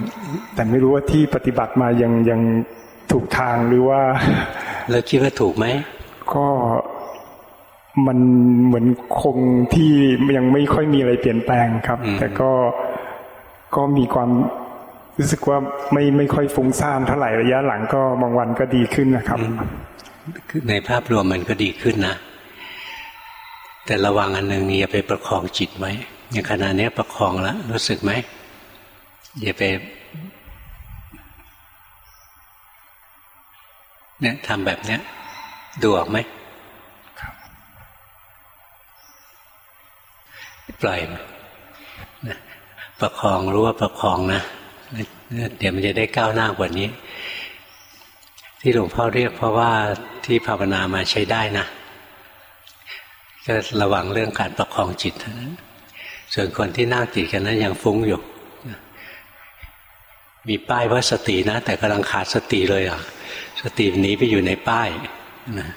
[SPEAKER 8] แต่ไม่รู้ว่าที่ปฏิบัติมายังยังถูกทางหรือว่า
[SPEAKER 1] แล้วคิดว่าถูกไหม
[SPEAKER 8] ก็มันเหมือนคงที่ยังไม่ค่อยมีอะไรเปลี่ยนแปลงครับ แต่ก็ก็มีความรู้สึกว่าไม่ไม่ค่อยฟุ้งซ่านเท่าไหร่ระยะหลังก็บางวันก็ดีขึ้นนะครับ
[SPEAKER 1] ในภาพรวมมันก็ดีขึ้นนะ แต่ระวังอันหนึ่งอย่าไปประคองจิตไว้อย่างขณะนี้ประคองแล้วรู้สึกไหม อย่าไปเนี่ยทำแบบเนี้ยดูออกไหมปล่อยประคองรู้ว่าประคองนะเดี๋ยวมันจะได้ก้าวหน้ากว่านี้ ที่หลวงพ่อเรียกเพราะว่าที่ภาวนามาใช้ได้นะก็ระวังเรื่องการประคองจิต ส่วนคนที่นั่งติดกันนั้นยังฟุ้งอยู่ มีป้ายว่าสตินะ แต่กำลังขาดสติเลยอะ สติหนีไปอยู่ในป้ายนะ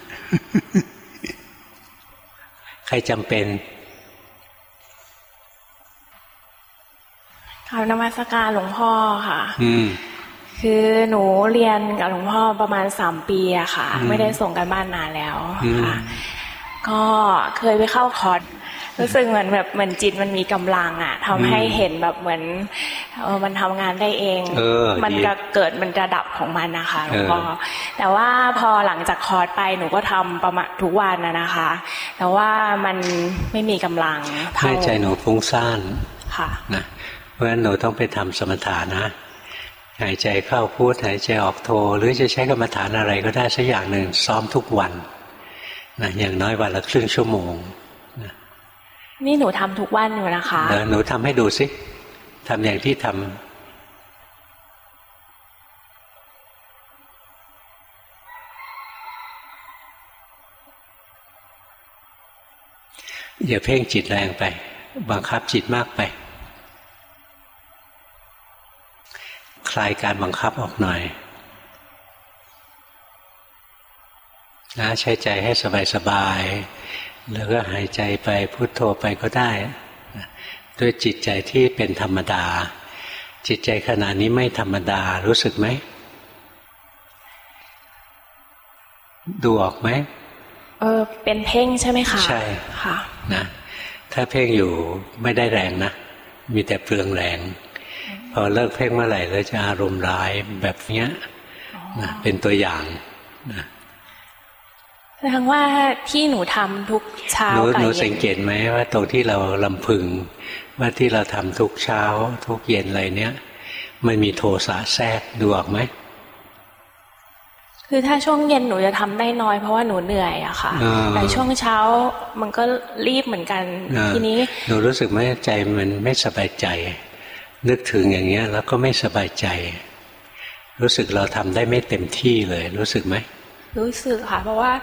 [SPEAKER 1] ใครจำเป็น
[SPEAKER 5] คำนมัสการหลวงพ่อค่ะคือหนูเรียนกับหลวงพ่อประมาณสามปีอะค่ะ ไม่ได้ส่งกันบ้านนานแล้วค่ะ
[SPEAKER 9] ก็เคยไปเข้าคอร์ส รู้สึกเหมือนแบบเหมือนจิตมันมีกำลังอะทำให้เห็นแบบเหมือนเออมันทำงานได้เอง
[SPEAKER 1] เออ
[SPEAKER 9] มันจะเกิดมันจะดับของมันนะคะหลวงพ่อแต่ว่าพอหลังจากคอร์สไปหนูก็ทำประมาณทุกวันนะนะคะ แต่ว่ามันไม่มีกำลังเท่า
[SPEAKER 1] ให้ใจหนูฟุ้งซ่าน
[SPEAKER 9] ค่ะ
[SPEAKER 1] นะเพราะฉะนั้นหนูต้องไปทำสมถะนะหายใจเข้าพูดหายใจออกโทหรือจะใช้กรรมฐานอะไรก็ได้สักอย่างหนึ่งซ้อมทุกวันนะอย่างน้อยวันละครึ่งชั่วโมง
[SPEAKER 9] นี่หนูทำทุกวันอยู่นะคะ
[SPEAKER 1] เดี๋ยวหนูทำให้ดูสิทำอย่างที่ทำอย่าเพ่งจิตแรงไป บังคับจิตมากไป คลายการบังคับออกหน่อยนะใช้ใจให้สบายๆ แล้วก็หายใจไปพุโทโธไปก็ได้นะด้วยจิตใจที่เป็นธรรมดา จิตใจขณะนี้ไม่ธรรมดารู้สึกไหม ดูออกไหม
[SPEAKER 9] เออเป็นเพ่งใช่ไหมคะ
[SPEAKER 1] ใช่
[SPEAKER 9] ค่ะ
[SPEAKER 1] นะถ้าเพ่งอยู่ไม่ได้แรงนะ มีแต่เปลืองแรง พอเลิกเพ่งเมื่อไหร่แล้วจะอารมณ์ร้ายแบบเนี้ยนะเป็นตัวอย่างนะ
[SPEAKER 9] แสดงว่าที่หนูทำทุกเช้า
[SPEAKER 1] หนู
[SPEAKER 9] กับ
[SPEAKER 1] หนู
[SPEAKER 9] เย็
[SPEAKER 1] สังเกตไหมว่าตรงที่เราลำพึง ว่าที่เราทำทุกเช้า ทุกเย็นอะไรเนี้ยมันมีโทสะแทรกดูออกไหม
[SPEAKER 9] คือถ้าช่วงเย็นหนูจะทำได้น้อย เพราะว่าหนูเหนื่อยอะค่ะ
[SPEAKER 1] อ่า
[SPEAKER 9] แต่ช่วงเช้ามันก็รีบเหมือนกัน
[SPEAKER 1] อ่า
[SPEAKER 9] ทีนี้
[SPEAKER 1] หนูรู้สึกไหมใจมันไม่สบายใจ นึกถึงอย่างเงี้ย แล้วก็ไม่สบายใจ รู้สึกเราทำได้ไม่เต็มที่เลย รู้สึกไหม
[SPEAKER 9] รู้สึกค่ะ เพราะว่า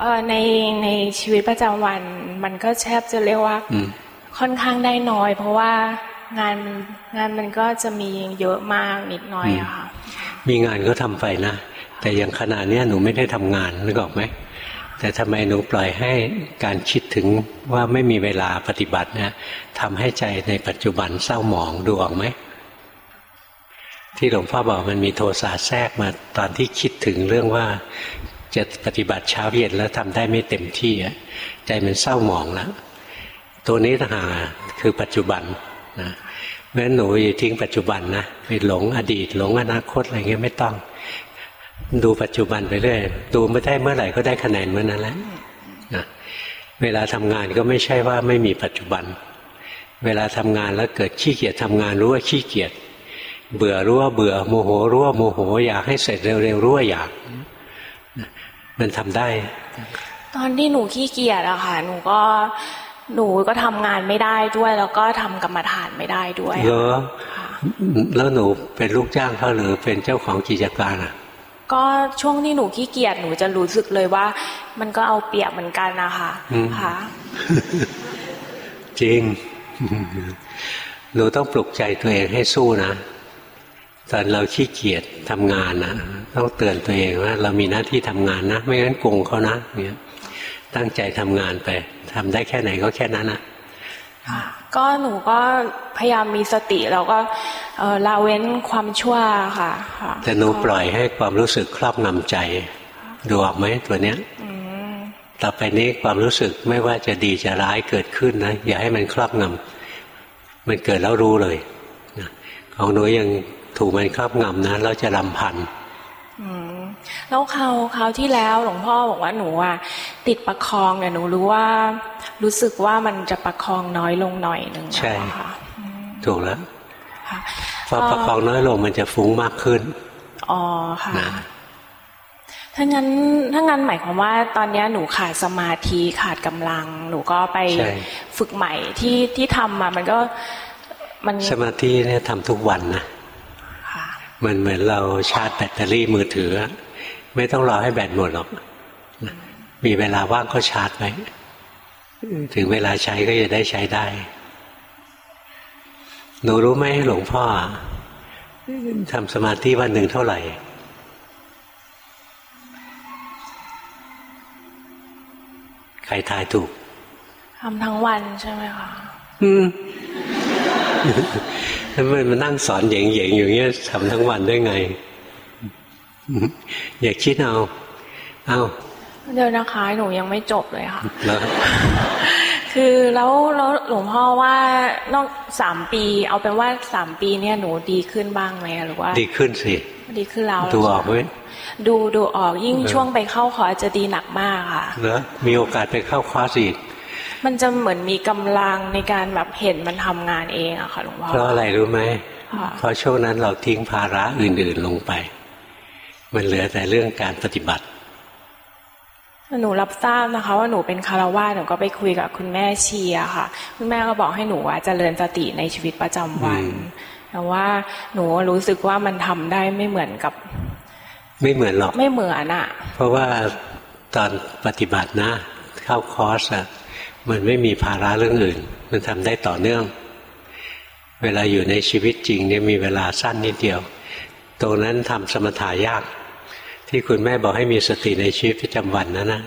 [SPEAKER 9] เอ่อในในชีวิตประจำวันมันก็แทบจะเรียกว่า
[SPEAKER 1] อืม
[SPEAKER 9] ค่อนข้างได้น้อย เพราะว่างานงานมันก็จะมีเยอะมากนิดหน้อยอะค่ะ
[SPEAKER 1] มีงานก็ทำไปนะ แต่อย่างขนาดเนี้ยหนูไม่ได้ทำงานนึกออกไหมแต่ทำไมหนูปล่อยให้การคิดถึงว่าไม่มีเวลาปฏิบัติเนี่ยทำให้ใจในปัจจุบันเศร้าหมองดูออกไหม ที่หลวงพ่อบอกมันมีโทสะแทรกมาตอนที่คิดถึงเรื่องว่า จะปฏิบัติเช้าเย็นแล้วทำได้ไม่เต็มที่อะใจมันเศร้าหมองแล้วตัวนี้ต่างหากคือปัจจุบันนะเพราะฉะนั้นหนูอย่าทิ้งปัจจุบันนะไปหลงอดีต หลงอนาคตอะไรเงี้ยไม่ต้อง ดูปัจจุบันไปเรื่อยดูไม่ได้เมื่อไหร่ก็ได้คะแนนเมื่อนั้นแหละนะเวลาทำงานก็ไม่ใช่ว่าไม่มีปัจจุบัน เวลาทำงานแล้วเกิดขี้เกียจทำงานรู้ว่าขี้เกียจ เบื่อรู้ว่าเบื่อโมโหรู้ว่าโมโห อยากให้เสร็จเร็วๆรู้ว่าอยากนะมันทำได้
[SPEAKER 9] ตอนที่หนูขี้เกียจอะค่ะ หนูก็หนูก็ทำงานไม่ได้ด้วย แล้วก็ทำกรรมฐานไม่ได้ด้วย
[SPEAKER 1] เหร
[SPEAKER 9] อะ
[SPEAKER 1] อแล้วหนูเป็นลูกจ้างเขาหรือเป็นเจ้าของกิจการอะ
[SPEAKER 9] ก็ช่วงที่หนูขี้เกียจหนูจะรู้สึกเลยว่า มันก็เอาเปรียบเหมือนกันนะคะ
[SPEAKER 1] อืม
[SPEAKER 9] ค่ะ
[SPEAKER 1] จริงหนูต้องปลุกใจตัวเองให้สู้นะ ตอนเราขี้เกียจทำงานนะต้องเตือนตัวเองว่า เรามีหน้าที่ทำงานนะ ไม่งั้นโกงเขานะเนี่ยตั้งใจทำงานไปทำได้แค่ไหนก็แค่นั้นนะ
[SPEAKER 9] ก็หนูก็พยายามมีสติแล้วก็เอ่อละเว้นความชั่วค่ะค่ะ
[SPEAKER 1] แต่หนูปล่อยให้ความรู้สึกครอบงำใจ ดูออกไหมตัวเนี้ย
[SPEAKER 9] อืม
[SPEAKER 1] ต่อไปนี้ความรู้สึกไม่ว่าจะดีจะร้ายเกิดขึ้นนะอย่าให้มันครอบงำมันเกิดแล้วรู้เลยนะของหนูยัง ถูกมันครอบงำนะเราจะลำพัน
[SPEAKER 9] อืมแล้วคราวคราวที่แล้วหลวงพ่อบอกว่าหนูอะติดประคองเนี่ยหนูรู้ว่า รู้สึกว่ามันจะประคองน้อยลงหน่อยหนึ่ง
[SPEAKER 1] ใช่
[SPEAKER 9] ค่ะ
[SPEAKER 1] ถูกแล้ว
[SPEAKER 9] ค่ะ
[SPEAKER 1] พอประคองน้อยลงมันจะฟุ้งมากขึ้น
[SPEAKER 9] อ๋อค่ะ
[SPEAKER 1] นะ
[SPEAKER 9] ถ้างั้นถ้างั้นหมายความว่า ตอนเนี้ยหนูขาดสมาธิขาดกำลัง หนูก็ไป
[SPEAKER 1] ใช่
[SPEAKER 9] ฝึกใหม่ที่ที่ทำมามันก็มัน
[SPEAKER 1] สมาธิเนี่ยทำทุกวันนะ
[SPEAKER 9] ค่ะ
[SPEAKER 1] มันเหมือนเราชาร์จแบตเตอรี่มือถือ ไม่ต้องรอให้แบตหมดหรอกนะมีเวลาว่างก็ชาร์จไว้ถึงเวลาใช้ก็จะได้ใช้ได้ หนูรู้ไหมหลวงพ่อทำสมาธิวันหนึ่งเท่าไหร่ ใครทายถูก
[SPEAKER 9] ทำทั้งวันใช่ไหมคะ
[SPEAKER 1] อืมแล้วมันมานั่งสอนเหยงเหยงๆอย่างเงี้ยทำทั้งวันได้ไง อย่าคิดเอา เอา
[SPEAKER 9] เดี๋ยวนะคะหนูยังไม่จบเลยค่ะ
[SPEAKER 1] แล้ว
[SPEAKER 9] คือแล้วแล้วหลวงพ่อว่านอกสามปี เอาเป็นว่าสามปีเนี่ยหนูดีขึ้นบ้างไหมหรือว่า
[SPEAKER 1] ดีขึ้นสิ
[SPEAKER 9] ดีขึ้นแล้ว
[SPEAKER 1] ดูออกไหม
[SPEAKER 9] ดูดูออกยิ่ง
[SPEAKER 1] เออ
[SPEAKER 9] ช่วงไปเข้าคอร์สจะดีหนักมากค่ะ
[SPEAKER 1] เหรอมีโอกาสไปเข้าคลาสอีก
[SPEAKER 9] มันจะเหมือนมีกำลังในการแบบเห็นมันทำงานเองอะค่ะหลวงพ่อ
[SPEAKER 1] เพราะอะไรรู้ไหม
[SPEAKER 9] ค่ะ
[SPEAKER 1] เพราะช่วงนั้นเราทิ้งภาระอื่นๆลงไป มันเหลือแต่เรื่องการปฏิบัติ
[SPEAKER 9] หนูรับทราบนะคะ ว่าหนูเป็นคารวะหนูก็ไปคุยกับคุณแม่เชียร์ค่ะ คุณแม่ก็บอกให้หนูว่าเจริญสติในชีวิตประจำวัน
[SPEAKER 1] อืม
[SPEAKER 9] แต่ว่าหนูรู้สึกว่ามันทำได้ไม่เหมือนกับ
[SPEAKER 1] ไม่เหมือนหรอก
[SPEAKER 9] ไม่เหมือนอะ
[SPEAKER 1] เพราะว่าตอนปฏิบัตินะ เข้าคอร์สอะ มันไม่มีภาระเรื่องอื่น มันทำได้ต่อเนื่อง เวลาอยู่ในชีวิตจริงเนี่ยมีเวลาสั้นนิดเดียวตรงนั้นทำสมถายาก ที่คุณแม่บอกให้มีสติในชีวิตประจำวันนะนะ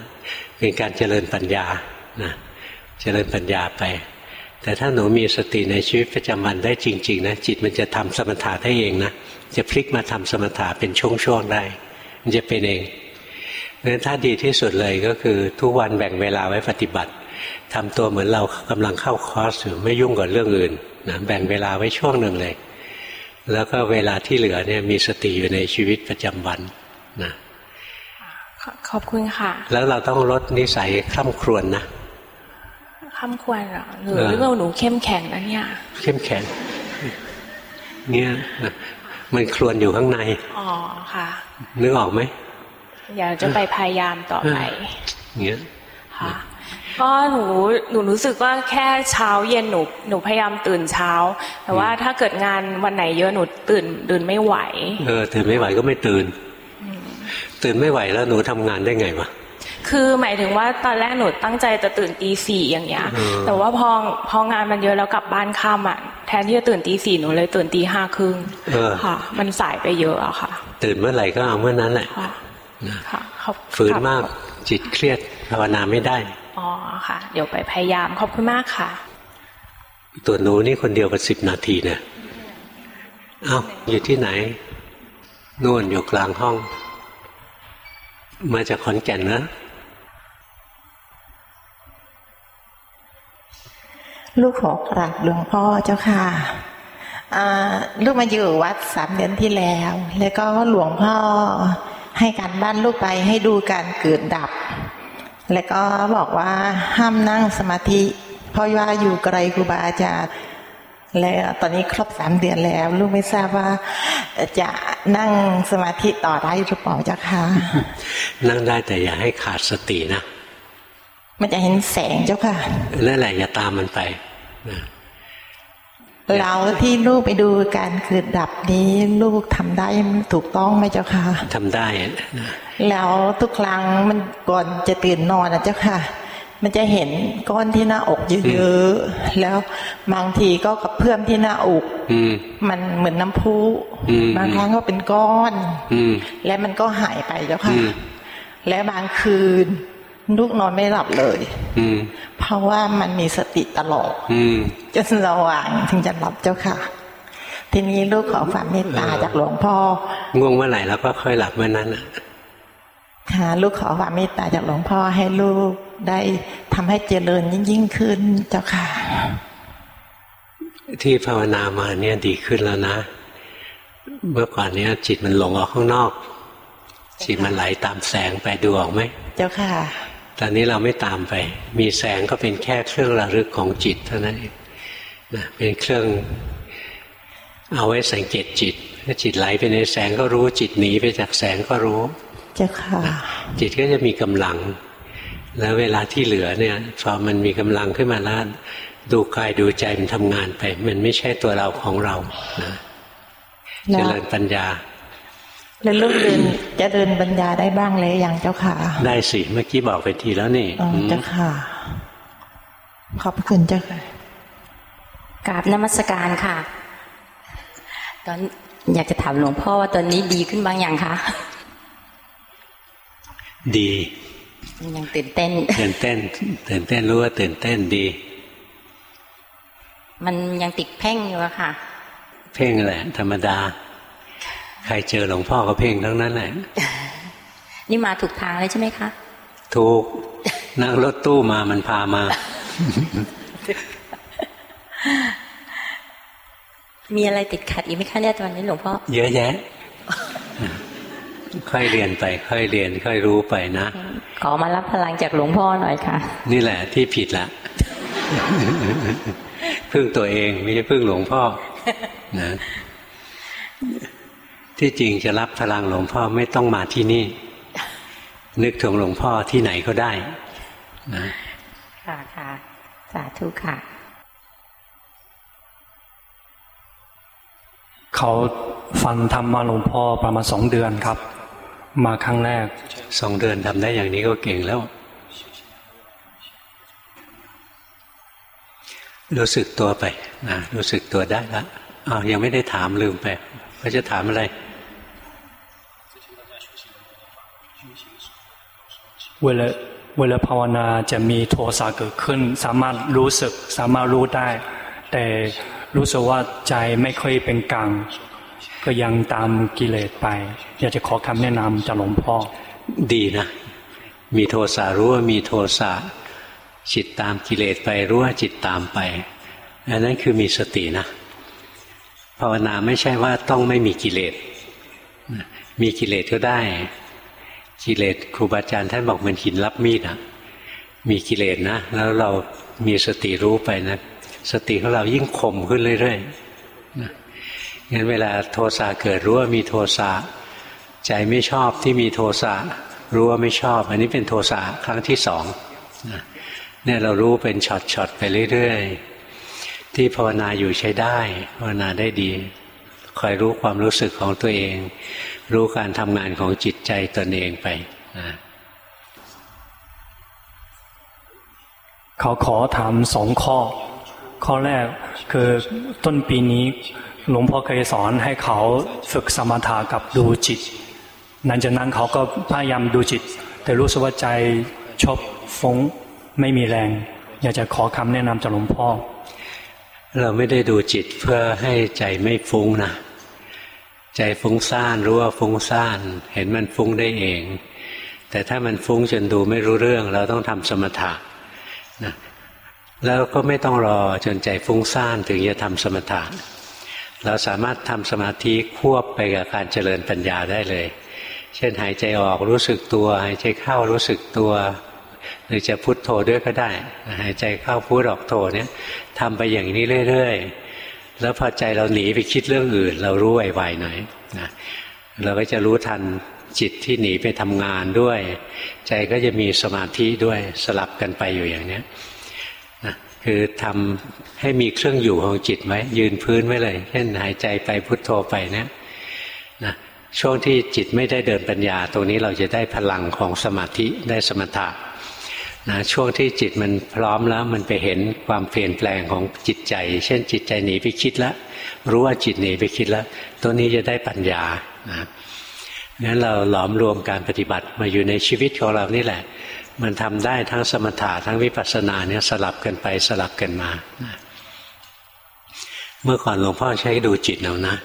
[SPEAKER 1] เป็นการเจริญปัญญานะเจริญปัญญาไป แต่ถ้าหนูมีสติในชีวิตประจำวันได้จริง ๆ นะ จิตมันจะทำสมถะได้เองนะจะพลิกมาทำสมถะเป็นช่วงๆได้ มันจะเป็นเองเพราะฉะนั้นถ้าดีที่สุดเลยก็คือทุกวันแบ่งเวลาไว้ปฏิบัติ ทำตัวเหมือนเรากำลังเข้าคอร์สอยู่ไม่ยุ่งกับเรื่องอื่นนะแบ่งเวลาไว้ช่วงหนึ่งเลย แล้วก็เวลาที่เหลือเนี่ยมีสติอยู่ในชีวิตประจำวันนะ
[SPEAKER 9] ขอขอบคุณค่ะ
[SPEAKER 1] แล้วเราต้องลดนิสัยคร่ำครวญนะ
[SPEAKER 9] คำควรเหรอหรือ
[SPEAKER 1] เออ
[SPEAKER 9] เรื่องหนูเข้มแข็งนะเนี่ย
[SPEAKER 1] เข้มแข็ง เนี่ยนะมันครวญอยู่ข้างใน
[SPEAKER 9] อ๋อค่ะ
[SPEAKER 1] นึกออกไหม
[SPEAKER 9] เดี๋ยวจะไปพยายามต่อไป
[SPEAKER 1] เงี้ย
[SPEAKER 9] ค่ะ ก็หนูหนูรู้สึกว่าแค่เช้าเย็นหนูหนูพยายามตื่นเช้า แต่ว่าถ้าเกิดงานวันไหนเยอะหนูตื่นตื่นไม่ไหว
[SPEAKER 1] เออตื่นไม่ไหวก็ไม่ตื่น ตื่นไม่ไหวแล้วหนูทำงานได้ไงวะ
[SPEAKER 9] คือหมายถึงว่าตอนแรกหนูตั้งใจจะตื่นตีสี่อย่างเงี้ย
[SPEAKER 1] เออ
[SPEAKER 9] แต่ว่าพอพองานมันเยอะแล้วกลับบ้านค่ำอะแทนที่จะตื่นตีสี่หนูเลยตื่นตีห้าครึ่ง
[SPEAKER 1] เออ
[SPEAKER 9] ค่ะ มันสายไปเยอะอะค่ะ
[SPEAKER 1] ตื่นเมื่อไหร่ก็เอาเมื่อนั้นแหละ
[SPEAKER 9] ค่ะค่ะขอบ
[SPEAKER 1] ฝืน
[SPEAKER 9] ครับ
[SPEAKER 1] มากจิตเครียดภาวนาไม่ได้
[SPEAKER 9] อ๋อค่ะ เดี๋ยวไปพยายามขอบคุณมากค่ะ
[SPEAKER 1] ตัวหนูนี่คนเดียวกันสิบนาทีเนี่ยเอ้าอยู่ที่ไหนนู่นอยู่กลางห้อง มาจากขอนแก่นนะ
[SPEAKER 10] ลูกขอกราบหลวงพ่อเจ้าค่ะอ่าลูกมาอยู่วัดสามเดือนที่แล้ว แล้วก็หลวงพ่อให้การบ้านลูกไปให้ดูการเกิดดับ แล้วก็บอกว่าห้ามนั่งสมาธิ เพราะว่าอยู่ไกลครูบาอาจารย์แล้วตอนนี้ครบสามเดือนแล้ว ลูกไม่ทราบว่า จะนั่งสมาธิต่อได้หรือเปล่าเจ้าค่ะ
[SPEAKER 1] นั่งได้แต่อย่าให้ขาดสตินะ
[SPEAKER 10] มันจะเห็นแสงเจ้าค่ะ
[SPEAKER 1] นั่นแหละอย่าตามมันไปนะ
[SPEAKER 10] เราที่ลูกไปดูการเกิดดับนี้ลูกทำได้ถูกต้องไหมเจ้าค่ะ
[SPEAKER 1] ทำได้นะ
[SPEAKER 10] แล้วทุกครั้งมันก่อนจะตื่นนอนนะเจ้าค่ะ มันจะเห็นก้อนที่หน้าอกเยอะๆแล้วบางทีก็กับเพื่อมที่หน้าอก
[SPEAKER 1] อืม
[SPEAKER 10] มันเหมือนน้ำพุ
[SPEAKER 1] อืม
[SPEAKER 10] บางครั้งก็เป็นก้อน
[SPEAKER 1] อืม
[SPEAKER 10] และมันก็หายไปเจ้าค่ะ
[SPEAKER 1] อืม
[SPEAKER 10] และบางคืน ลูกนอนไม่หลับเลย
[SPEAKER 1] อืม
[SPEAKER 10] เพราะว่ามันมีสติตลอด
[SPEAKER 1] อืม
[SPEAKER 10] จนสว่างถึงจะหลับเจ้าค่ะ ทีนี้ลูกขอความเมตตาจากหลวงพ่อ
[SPEAKER 1] ง่วงเมื่อไหร่แล้วก็ค่อยหลับเมื่อนั้นน่ะ
[SPEAKER 10] ค่ะลูกขอความเมตตาจากหลวงพ่อให้ลูกได้ทำให้เจริญยิ่งยิ่งขึ้นเจ้าค่ะ
[SPEAKER 1] ที่ภาวนามาเนี่ยดีขึ้นแล้วนะ เมื่อก่อนเนี้ยจิตมันหลงออกข้างนอกจิตมันไหลตามแสงไปดูออกไหม
[SPEAKER 10] เจ้าค่ะ
[SPEAKER 1] ตอนนี้เราไม่ตามไป มีแสงก็เป็นแค่เครื่องระลึกของจิตเท่านั้นเองนะเป็นเครื่องเอาไว้สังเกตจิตถ้าจิตไหลไปในแสงก็รู้จิตหนีไปจากแสงก็รู้
[SPEAKER 10] เจ้าค่ะ
[SPEAKER 1] จิตก็จะมีกำลัง แล้วเวลาที่เหลือเนี่ยพอมันมีกำลังขึ้นมาแล้วดูกายดูใจมันทำงานไป มันไม่ใช่ตัวเราของเรานะ
[SPEAKER 10] แล้
[SPEAKER 1] เจ
[SPEAKER 10] ว
[SPEAKER 1] ริญปัญญา
[SPEAKER 10] แล้วลูกเดินจะเดินปัญญาได้บ้างเลยอย่างเจ้าค่ะ
[SPEAKER 1] ได้สิเมื่อกี้บอกไปทีแล้วนี่
[SPEAKER 10] อ๋อ
[SPEAKER 1] อืม
[SPEAKER 10] เจ้าค่ะ ขอบคุณเจ้าค่ะ
[SPEAKER 5] กราบนมัสการค่ะ ตอนอยากจะถามหลวงพ่อว่าตอนนี้ดีขึ้นบางอย่างคะ
[SPEAKER 1] ดี
[SPEAKER 5] ยังตื่นเต้น
[SPEAKER 1] ตื่นเต้นตื่นเต้นรู้ว่าตื่นเต้นดี
[SPEAKER 5] มันยังติดเพ่งอยู่อะค่ะ
[SPEAKER 1] เพ่งแหละ ธรรมดา ใครเจอหลวงพ่อก็เพ่งทั้งนั้นแหละ
[SPEAKER 5] นี่มาถูกทางเลยใช่ไหมคะ
[SPEAKER 1] ถูกนั่งรถตู้มามันพามา
[SPEAKER 11] มีอะไรติดขัดอีกไหมคะเนี่ยตอนนี้หลวงพ่อ
[SPEAKER 1] เยอะแยะ ค่อยเรียนไป ค่อยเรียน ค่อยรู้ไปนะ
[SPEAKER 11] ขอมารับพลังจากหลวงพ่อหน่อยค่ะ
[SPEAKER 1] นี่แหละที่ผิดละพึ่งตัวเองไม่ใช่พึ่งหลวงพ่อนะ ที่จริงจะรับพลังหลวงพ่อไม่ต้องมาที่นี่ นึกถึงหลวงพ่อที่ไหนก็ได้นะ
[SPEAKER 11] ค่ะค่ะสาธุค่ะ
[SPEAKER 6] เขาฟังธรรมมาหลวงพ่อประมาณสองเดือนครับ มาครั้งแรก
[SPEAKER 1] สองเดือนทำได้อย่างนี้ก็เก่งแล้ว รู้สึกตัวไปนะรู้สึกตัวได้แล้วอ้าวยังไม่ได้ถามลืมไปว่าจะถามอะไร
[SPEAKER 6] เวลาเวลาภาวนาจะมีโทสะเกิดขึ้น สามารถรู้สึกสามารถรู้ได้ แต่รู้สึกว่าใจไม่ค่อยเป็นกลางก็ยังตามกิเลสไป อยากจะขอคำแนะนำจากหลวงพ่อ
[SPEAKER 1] ดีนะ มีโทสะรู้ว่ามีโทสะจิตตามกิเลสไปรู้ว่าจิตตามไปอันนั้นคือมีสตินะภาวนาไม่ใช่ว่าต้องไม่มีกิเลสมีกิเลสก็ได้ กิเลสครูบาอาจารย์ท่านบอกมันหินรับมีดอะมีกิเลสนะ แล้วเรามีสติรู้ไปนะ สติของเรายิ่งคมขึ้นเรื่อยๆงั้นเวลาโทสะเกิดรู้ว่ามีโทสะใจไม่ชอบที่มีโทสะรู้ว่าไม่ชอบ อันนี้เป็นโทสะครั้งที่สองเนี่ยเรารู้เป็นช็อตๆไปเรื่อยๆ ที่ภาวนาอยู่ใช้ได้ ภาวนาได้ดี คอยรู้ความรู้สึกของตัวเอง รู้การทำงานของจิตใจตนเองไปนะ
[SPEAKER 6] เขาขอถามสองข้อ ข้อแรกคือต้นปีนี้หลวงพ่อเคยสอนให้เขาฝึกสมถะกับดูจิตหลังจากนั้นเขาก็พยายามดูจิต แต่รู้สึกว่าใจชอบฟงไม่มีแรง อยากจะขอคำแนะนำจากหลวงพ่อ
[SPEAKER 1] เราไม่ได้ดูจิตเพื่อให้ใจไม่ฟุ้งนะ ใจฟุ้งซ่านรู้ว่าฟุ้งซ่านเห็นมันฟุ้งได้เอง แต่ถ้ามันฟุ้งจนดูไม่รู้เรื่อง เราต้องทำสมถะนะแล้วก็ไม่ต้องรอจนใจฟุ้งซ่านถึงจะทำสมถะเราสามารถทำสมาธิควบไปกับการเจริญปัญญาได้เลย เช่นหายใจออกรู้สึกตัว หายใจเข้ารู้สึกตัว หรือจะพุทโธด้วยก็ได้ หายใจเข้าพุทออกโธเนี่ยทำไปอย่างนี้เรื่อย ๆ แล้วพอใจเราหนีไปคิดเรื่องอื่น เรารู้ไวๆหน่อยนะเราก็จะรู้ทันจิตที่หนีไปทำงานด้วย ใจก็จะมีสมาธิด้วยสลับกันไปอยู่อย่างเนี้ยนะคือทำให้มีเครื่องอยู่ของจิตไว้ ยืนพื้นไว้เลย เช่นหายใจไปพุทโธไปเนี่ยนะช่วงที่จิตไม่ได้เดินปัญญา ตรงนี้เราจะได้พลังของสมาธิได้สมถะ นะช่วงที่จิตมันพร้อมแล้วมันไปเห็นความเปลี่ยนแปลงของจิตใจ เช่นจิตใจหนีไปคิดแล้วรู้ว่าจิตหนีไปคิดแล้ว ตัวนี้จะได้ปัญญานะงั้นเราหลอมรวมการปฏิบัติมาอยู่ในชีวิตของเรานี่แหละ มันทำได้ทั้งสมถะทั้งวิปัสสนาเนี่ยสลับกันไปสลับกันมานะเมื่อก่อนหลวงพ่อใช้ดูจิตเอานะ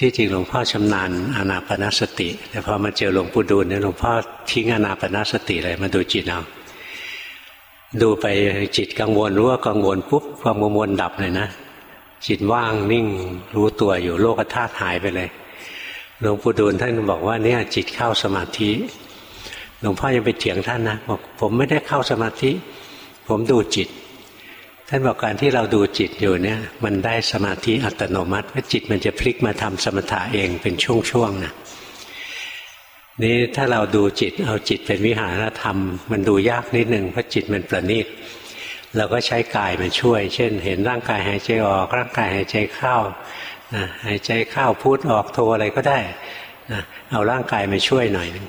[SPEAKER 1] ที่จริงหลวงพ่อชำนาญอานาปนสติ แต่พอมาเจอหลวงปู่ดูลเนี่ยหลวงพ่อทิ้งอานาปนสติเลยมาดูจิตเอาดูไปจิตกังวลรู้ว่ากังวลปุ๊บความกังวลดับเลยนะจิตว่างนิ่งรู้ตัวอยู่โลกธาตุหายไปเลยหลวงปู่ดูลท่านบอกว่าเนี่ยจิตเข้าสมาธิหลวงพ่อยังไปเถียงท่านนะบอกผมไม่ได้เข้าสมาธิ ผมดูจิต ท่านบอกการที่เราดูจิตอยู่เนี่ยมันได้สมาธิอัตโนมัติว่าจิตมันจะพลิกมาทำสมถะเองเป็นช่วงๆนะนี่ถ้าเราดูจิตเอาจิตเป็นวิหารธรรม มันดูยากนิดหนึ่งเพราะจิตมันประณีตเราก็ใช้กายมันช่วย เช่น เห็นร่างกายหายใจออกร่างกายหายใจเข้านะหายใจเข้าพูดออกโทอะไรก็ได้นะเอาร่างกายมาช่วยหน่อยนึง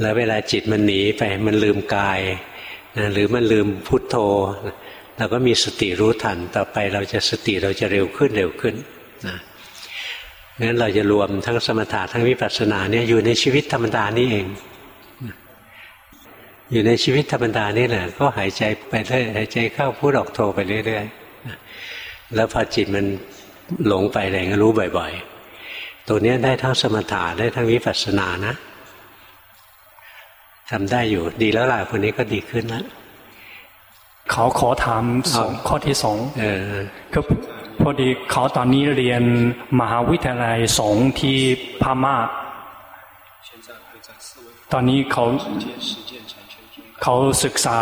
[SPEAKER 1] แล้วเวลาจิตมันหนีไปมันลืมกายนะหรือมันลืมพุทโธ เราก็มีสติรู้ทัน ต่อไปเราจะสติเราจะเร็วขึ้นเร็วขึ้นนะงั้นเราจะรวมทั้งสมถะทั้งวิปัสสนาเนี่ยอยู่ในชีวิตธรรมดานี่เอง อยู่ในชีวิตธรรมดานี่แหละก็หายใจไปเรื่อยหายใจเข้าพูดออกโทไปเรื่อยๆแล้วพอจิตมันหลงไปอะไรก็รู้บ่อยๆ ตัวนี้ได้ทั้งสมถะได้ทั้งวิปัสสนานะทำได้อยู่ดีแล้วล่ะคนนี้ก็ดีขึ้นแล้ว
[SPEAKER 6] เขาขอถามสองข้อที่สองเออก็พอดีเขาตอนนี้เรียนมหาวิทยาลัยสงที่พม่า ตอนนี้เขาเขาศึกษา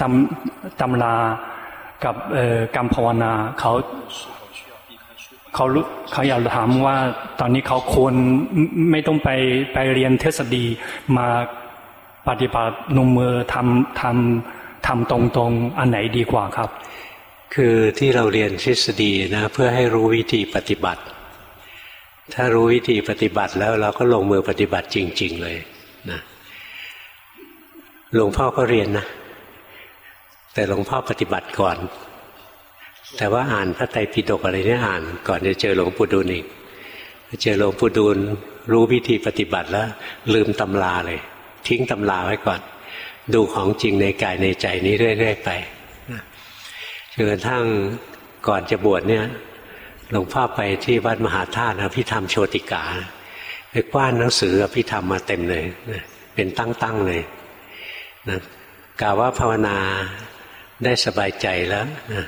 [SPEAKER 6] ตำตำรากับกรรมภาวนาเขาเขาเขาอยากถามว่าตอนนี้เขาควรไม่ต้องไปไปเรียนทฤษฎีมาปฏิบัติลงมือทำทำ ทำตรงๆอันไหนดีกว่าครับ
[SPEAKER 1] คือที่เราเรียนทฤษฎีนะเพื่อให้รู้วิธีปฏิบัติ ถ้ารู้วิธีปฏิบัติแล้วเราก็ลงมือปฏิบัติจริง ๆ เลยนะหลวงพ่อก็เรียนนะแต่หลวงพ่อปฏิบัติก่อน แต่ว่าอ่านพระไตรปิฎกอะไรเนี่ยอ่าน ก่อนจะเจอหลวงปู่ดูลอีกเจอหลวงปู่ดูลรู้วิธีปฏิบัติแล้ว ลืมตำราเลย ทิ้งตำราไว้ก่อน ดูของจริงในกายในใจนี้เรื่อยๆไปจนกระทั่งก่อนจะบวชเนี่ยหลวงพ่อไปที่วัดมหาธาตุอภิธรรมโชติกาไปกว้านหนังสืออภิธรรมมาเต็มเลยเป็นตั้งๆเลยนะกล่าวว่าภาวนาได้สบายใจแล้วนะ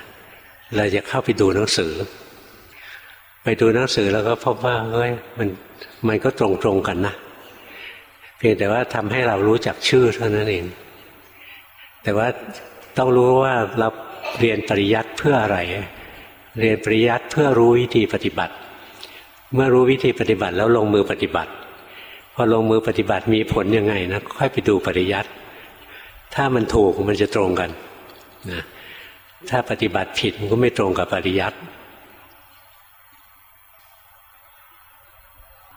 [SPEAKER 1] เราจะเข้าไปดูหนังสือ ไปดูหนังสือแล้วก็พบว่าเฮ้ยมันมันก็ตรงตรงกันนะเพียงแต่ว่าทำให้เรารู้จักชื่อเท่านั้นเอง แต่ว่าต้องรู้ว่าเราเรียนปริยัติเพื่ออะไร เรียนปริยัติเพื่อรู้วิธีปฏิบัติ เมื่อรู้วิธีปฏิบัติแล้วลงมือปฏิบัติ พอลงมือปฏิบัติมีผลยังไงนะค่อยไปดูปริยัติ ถ้ามันถูกมันจะตรงกันนะถ้าปฏิบัติผิดมันก็ไม่ตรงกับปริยัติ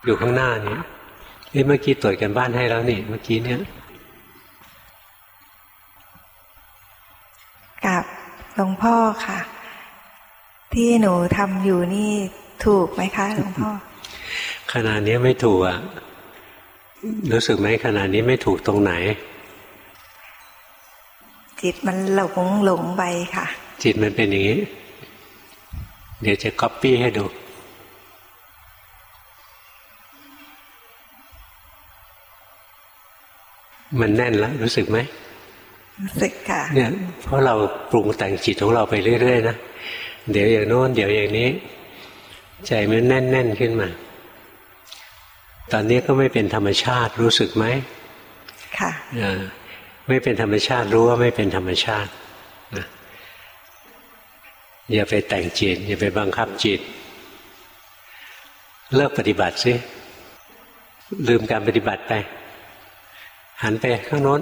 [SPEAKER 1] อยู่ข้างหน้านี้เมื่อกี้ตรวจกันบ้านให้แล้วนี่ เมื่อกี้เนี้ย
[SPEAKER 12] กับหลวงพ่อค่ะ ที่หนูทำอยู่นี่ถูกไหมคะหลวงพ่อ
[SPEAKER 1] ขนาดนี้ไม่ถูกอะรู้สึกไหมขนาดนี้ไม่ถูกตรงไหน
[SPEAKER 12] จิตมันหลงหลงไปค่ะ
[SPEAKER 1] จิตมันเป็นอย่างนี้ เดี๋ยวจะก๊อปปี้ให้ดูมันแน่นแล้วรู้สึกไหม
[SPEAKER 12] รู้ สึกค่ะ
[SPEAKER 1] เนี่ยเพราะเราปรุงแต่งจิตของเราไปเรื่อยๆนะเดี๋ยวอย่างโน้นเดี๋ยวอย่างนี้ ใจมันแน่น ๆขึ้นมา ตอนนี้ก็ไม่เป็นธรรมชาติรู้สึกไหม
[SPEAKER 12] ค่ะ
[SPEAKER 1] ไม่เป็นธรรมชาติรู้ว่าไม่เป็นธรรมชาตินะอย่าไปแต่งจิต อย่าไปบังคับจิต เลิกปฏิบัติสิลืมการปฏิบัติไป หันไปข้างโน้น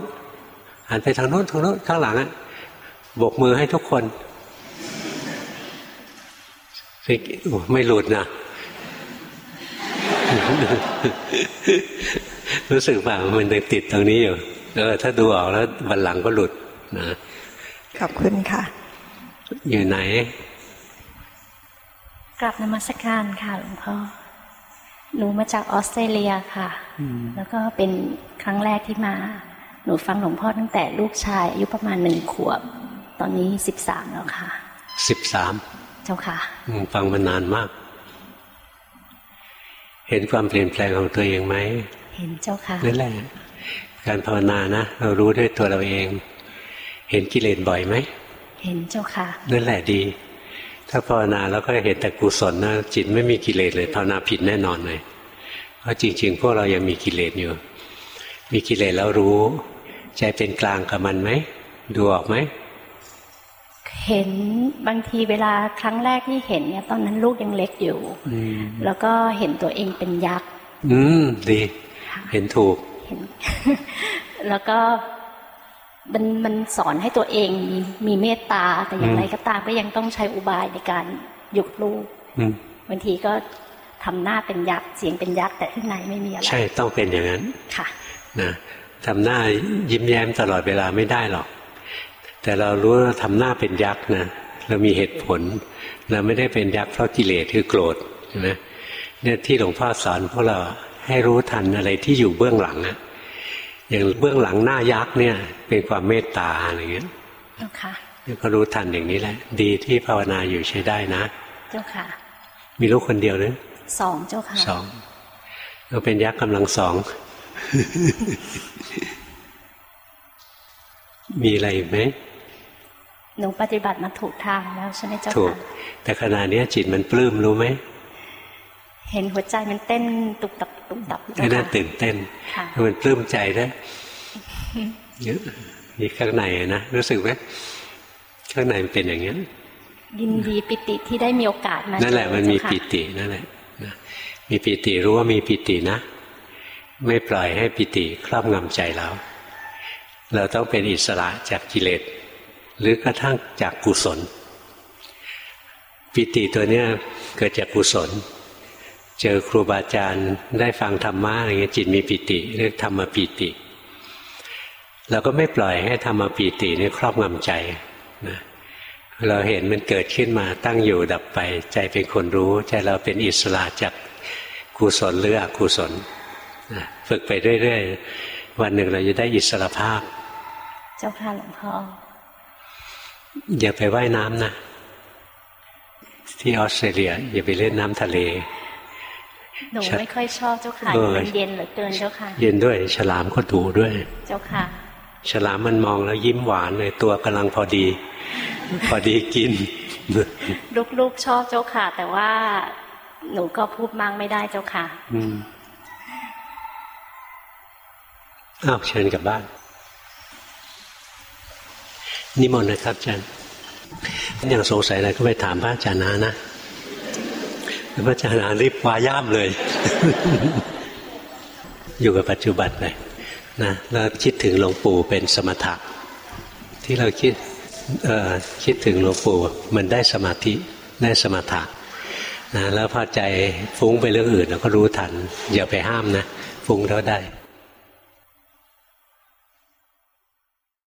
[SPEAKER 1] หันไปทางโน้นทางโน้นข้างหลังอะบกมือให้ทุกคนไม่หลุดนะรู้สึกว่ามันยังติดตรงนี้อยู่เออถ้าดูออกแล้ววันหลังก็หลุดนะ
[SPEAKER 12] ขอบคุณค่ะ
[SPEAKER 1] อยู่ไหน
[SPEAKER 13] กลับนมัสการค่ะหลวงพ่อหนูมาจากออสเตรเลียค่ะ แล้วก็เป็นครั้งแรกที่มา หนูฟังหลวงพ่อตั้งแต่ลูกชายอายุประมาณหนึ่งขวบ ตอนนี้สิบสามแล้วค่ะ
[SPEAKER 1] สิบสาม
[SPEAKER 13] เจ้าค่ะ
[SPEAKER 1] ฟังมานานมาก เห็นความเปลี่ยนแปลงของตัวเองไหม
[SPEAKER 13] เห็นเจ้าค่ะ
[SPEAKER 1] นั่นแหละการภาวนานะเรารู้ด้วยตัวเราเอง เห็นกิเลสบ่อยไหม
[SPEAKER 13] เห็นเจ้าค่ะ
[SPEAKER 1] นั่นแหละดี ถ้าภาวนาแล้วก็เห็นแต่กุศลนะจิตไม่มีกิเลสเลยภาวนาผิดแน่นอนเลยเพราะจริง ๆ พวกเรายังมีกิเลสอยู่ มีกิเลสแล้วรู้ ใจเป็นกลางกับมันไหมดูออกไหม
[SPEAKER 13] เห็นบางทีเวลาครั้งแรกที่เห็นเนี่ย ตอนนั้นลูกยังเล็กอยู่แล้วก็เห็นตัวเองเป็นยักษ์
[SPEAKER 1] อืมดี เห็นถูกเห็น
[SPEAKER 13] แล้วก็มันมันสอนให้ตัวเองมีมีเมตตาแต่อย่างไรก็ตามก็ยังต้องใช้อุบายในการหยุดลูกบางทีก็ทำหน้าเป็นยักษ์เสียงเป็นยักษ์แต่ข้างในไม่มีอะไร
[SPEAKER 1] ใช่ต้องเป็นอย่างนั้น
[SPEAKER 13] ค่ะ
[SPEAKER 1] นะ ทำหน้ายิ้มแย้มตลอดเวลาไม่ได้หรอก แต่เรารู้ว่าทำหน้าเป็นยักษ์นะเรามีเหตุผล เราไม่ได้เป็นยักษ์เพราะกิเลสคือโกรธใช่ไหมเนี่ยที่หลวงพ่อสอนพวกเราให้รู้ทันอะไรที่อยู่เบื้องหลังอะอย่างเบื้องหลังหน้ายักษ์เนี่ย เป็นความเมตตาอะไรเงี้ย
[SPEAKER 13] เจ้าค่ะ
[SPEAKER 1] ก็รู้ทันอย่างนี้แหละ ดีที่ภาวนาอยู่ใช้ได้นะ
[SPEAKER 13] เจ้าค่ะ
[SPEAKER 1] มีลูกคนเดียวหรือ
[SPEAKER 13] สองเจ้าค่ะ
[SPEAKER 1] สองเราเป็นยักษ์กำลังสอง มีอะไรไหม
[SPEAKER 13] หนูปฏิบัติมาถูกทางแล้วใช่ไหมเจ้าค่ะ
[SPEAKER 1] ถูก แต่ขณะนี้จิตมันปลื้มรู้ไหม
[SPEAKER 13] เห็นหัวใจมันเต้นตุกตับตุกตับ
[SPEAKER 1] ไม่น่าตื่นเต้นมันปลื้มใจได้เยอะนี่ข้างในนะรู้สึกไหมข้างในมันเป็นอย่างนี้
[SPEAKER 13] ยินดีปิติที่ได้มีโอกาสมา
[SPEAKER 1] นั่นแหละมันมีปิตินั่นแหละมีปิติรู้ว่ามีปิตินะ ไม่ปล่อยให้ปิติครอบงำใจเรา เราต้องเป็นอิสระจากกิเลสหรือกระทั่งจากกุศล ปิติตัวเนี้ยเกิดจากกุศล เจอครูบาอาจารย์ได้ฟังธรรมะอะไรเงี้ยจิตมีปิติเรียกธรรมปิติ เราก็ไม่ปล่อยให้ธรรมปิตินี่ครอบงำใจนะเราเห็นมันเกิดขึ้นมาตั้งอยู่ดับไป ใจเป็นคนรู้ ใจเราเป็นอิสระจากกุศลหรืออกุศล ฝึกไปเรื่อยๆ วันหนึ่งเราจะได้อิสระภาพ
[SPEAKER 13] เจ้าค่ะหลวงพ่อ
[SPEAKER 1] อย่าไปไว่ายน้ำนะ ที่ออสเตรเลีย อย่าไปเล่นน้ำทะเล
[SPEAKER 13] หนูไม่ค่อยชอบเจ้าค่ะ มันเย็นเหลือเกินเจ้าค่ะ
[SPEAKER 1] เย็นด้วย ฉลามก็ถูด้วย
[SPEAKER 13] เจ้าค่ะ
[SPEAKER 1] ฉลามมันมองแล้วยิ้มหวานเลยตัวกำลังพอดี พอดีกิน
[SPEAKER 13] ลูกๆชอบเจ้าค่ะ แต่ว่าหนูก็พูดมั่งไม่ได้เจ้าค่ะ อืม
[SPEAKER 1] อ้าวเชิญกลับบ้าน นิมนต์นะครับอาจารย์ยังสงสัยอะไรก็ไปถามพระอาจารย์นานะพระอาจารย์นารีบวาย่ามเลย อยู่กับปัจจุบันเลยนะแล้วคิดถึงหลวงปู่เป็นสมถะ ที่เราคิดคิดถึงหลวงปู่มันได้สมาธิได้สมถะนะแล้วพอใจฟุ้งไปเรื่องอื่นเราก็รู้ทันอย่าไปห้ามนะ ฟุ้งเท่าได้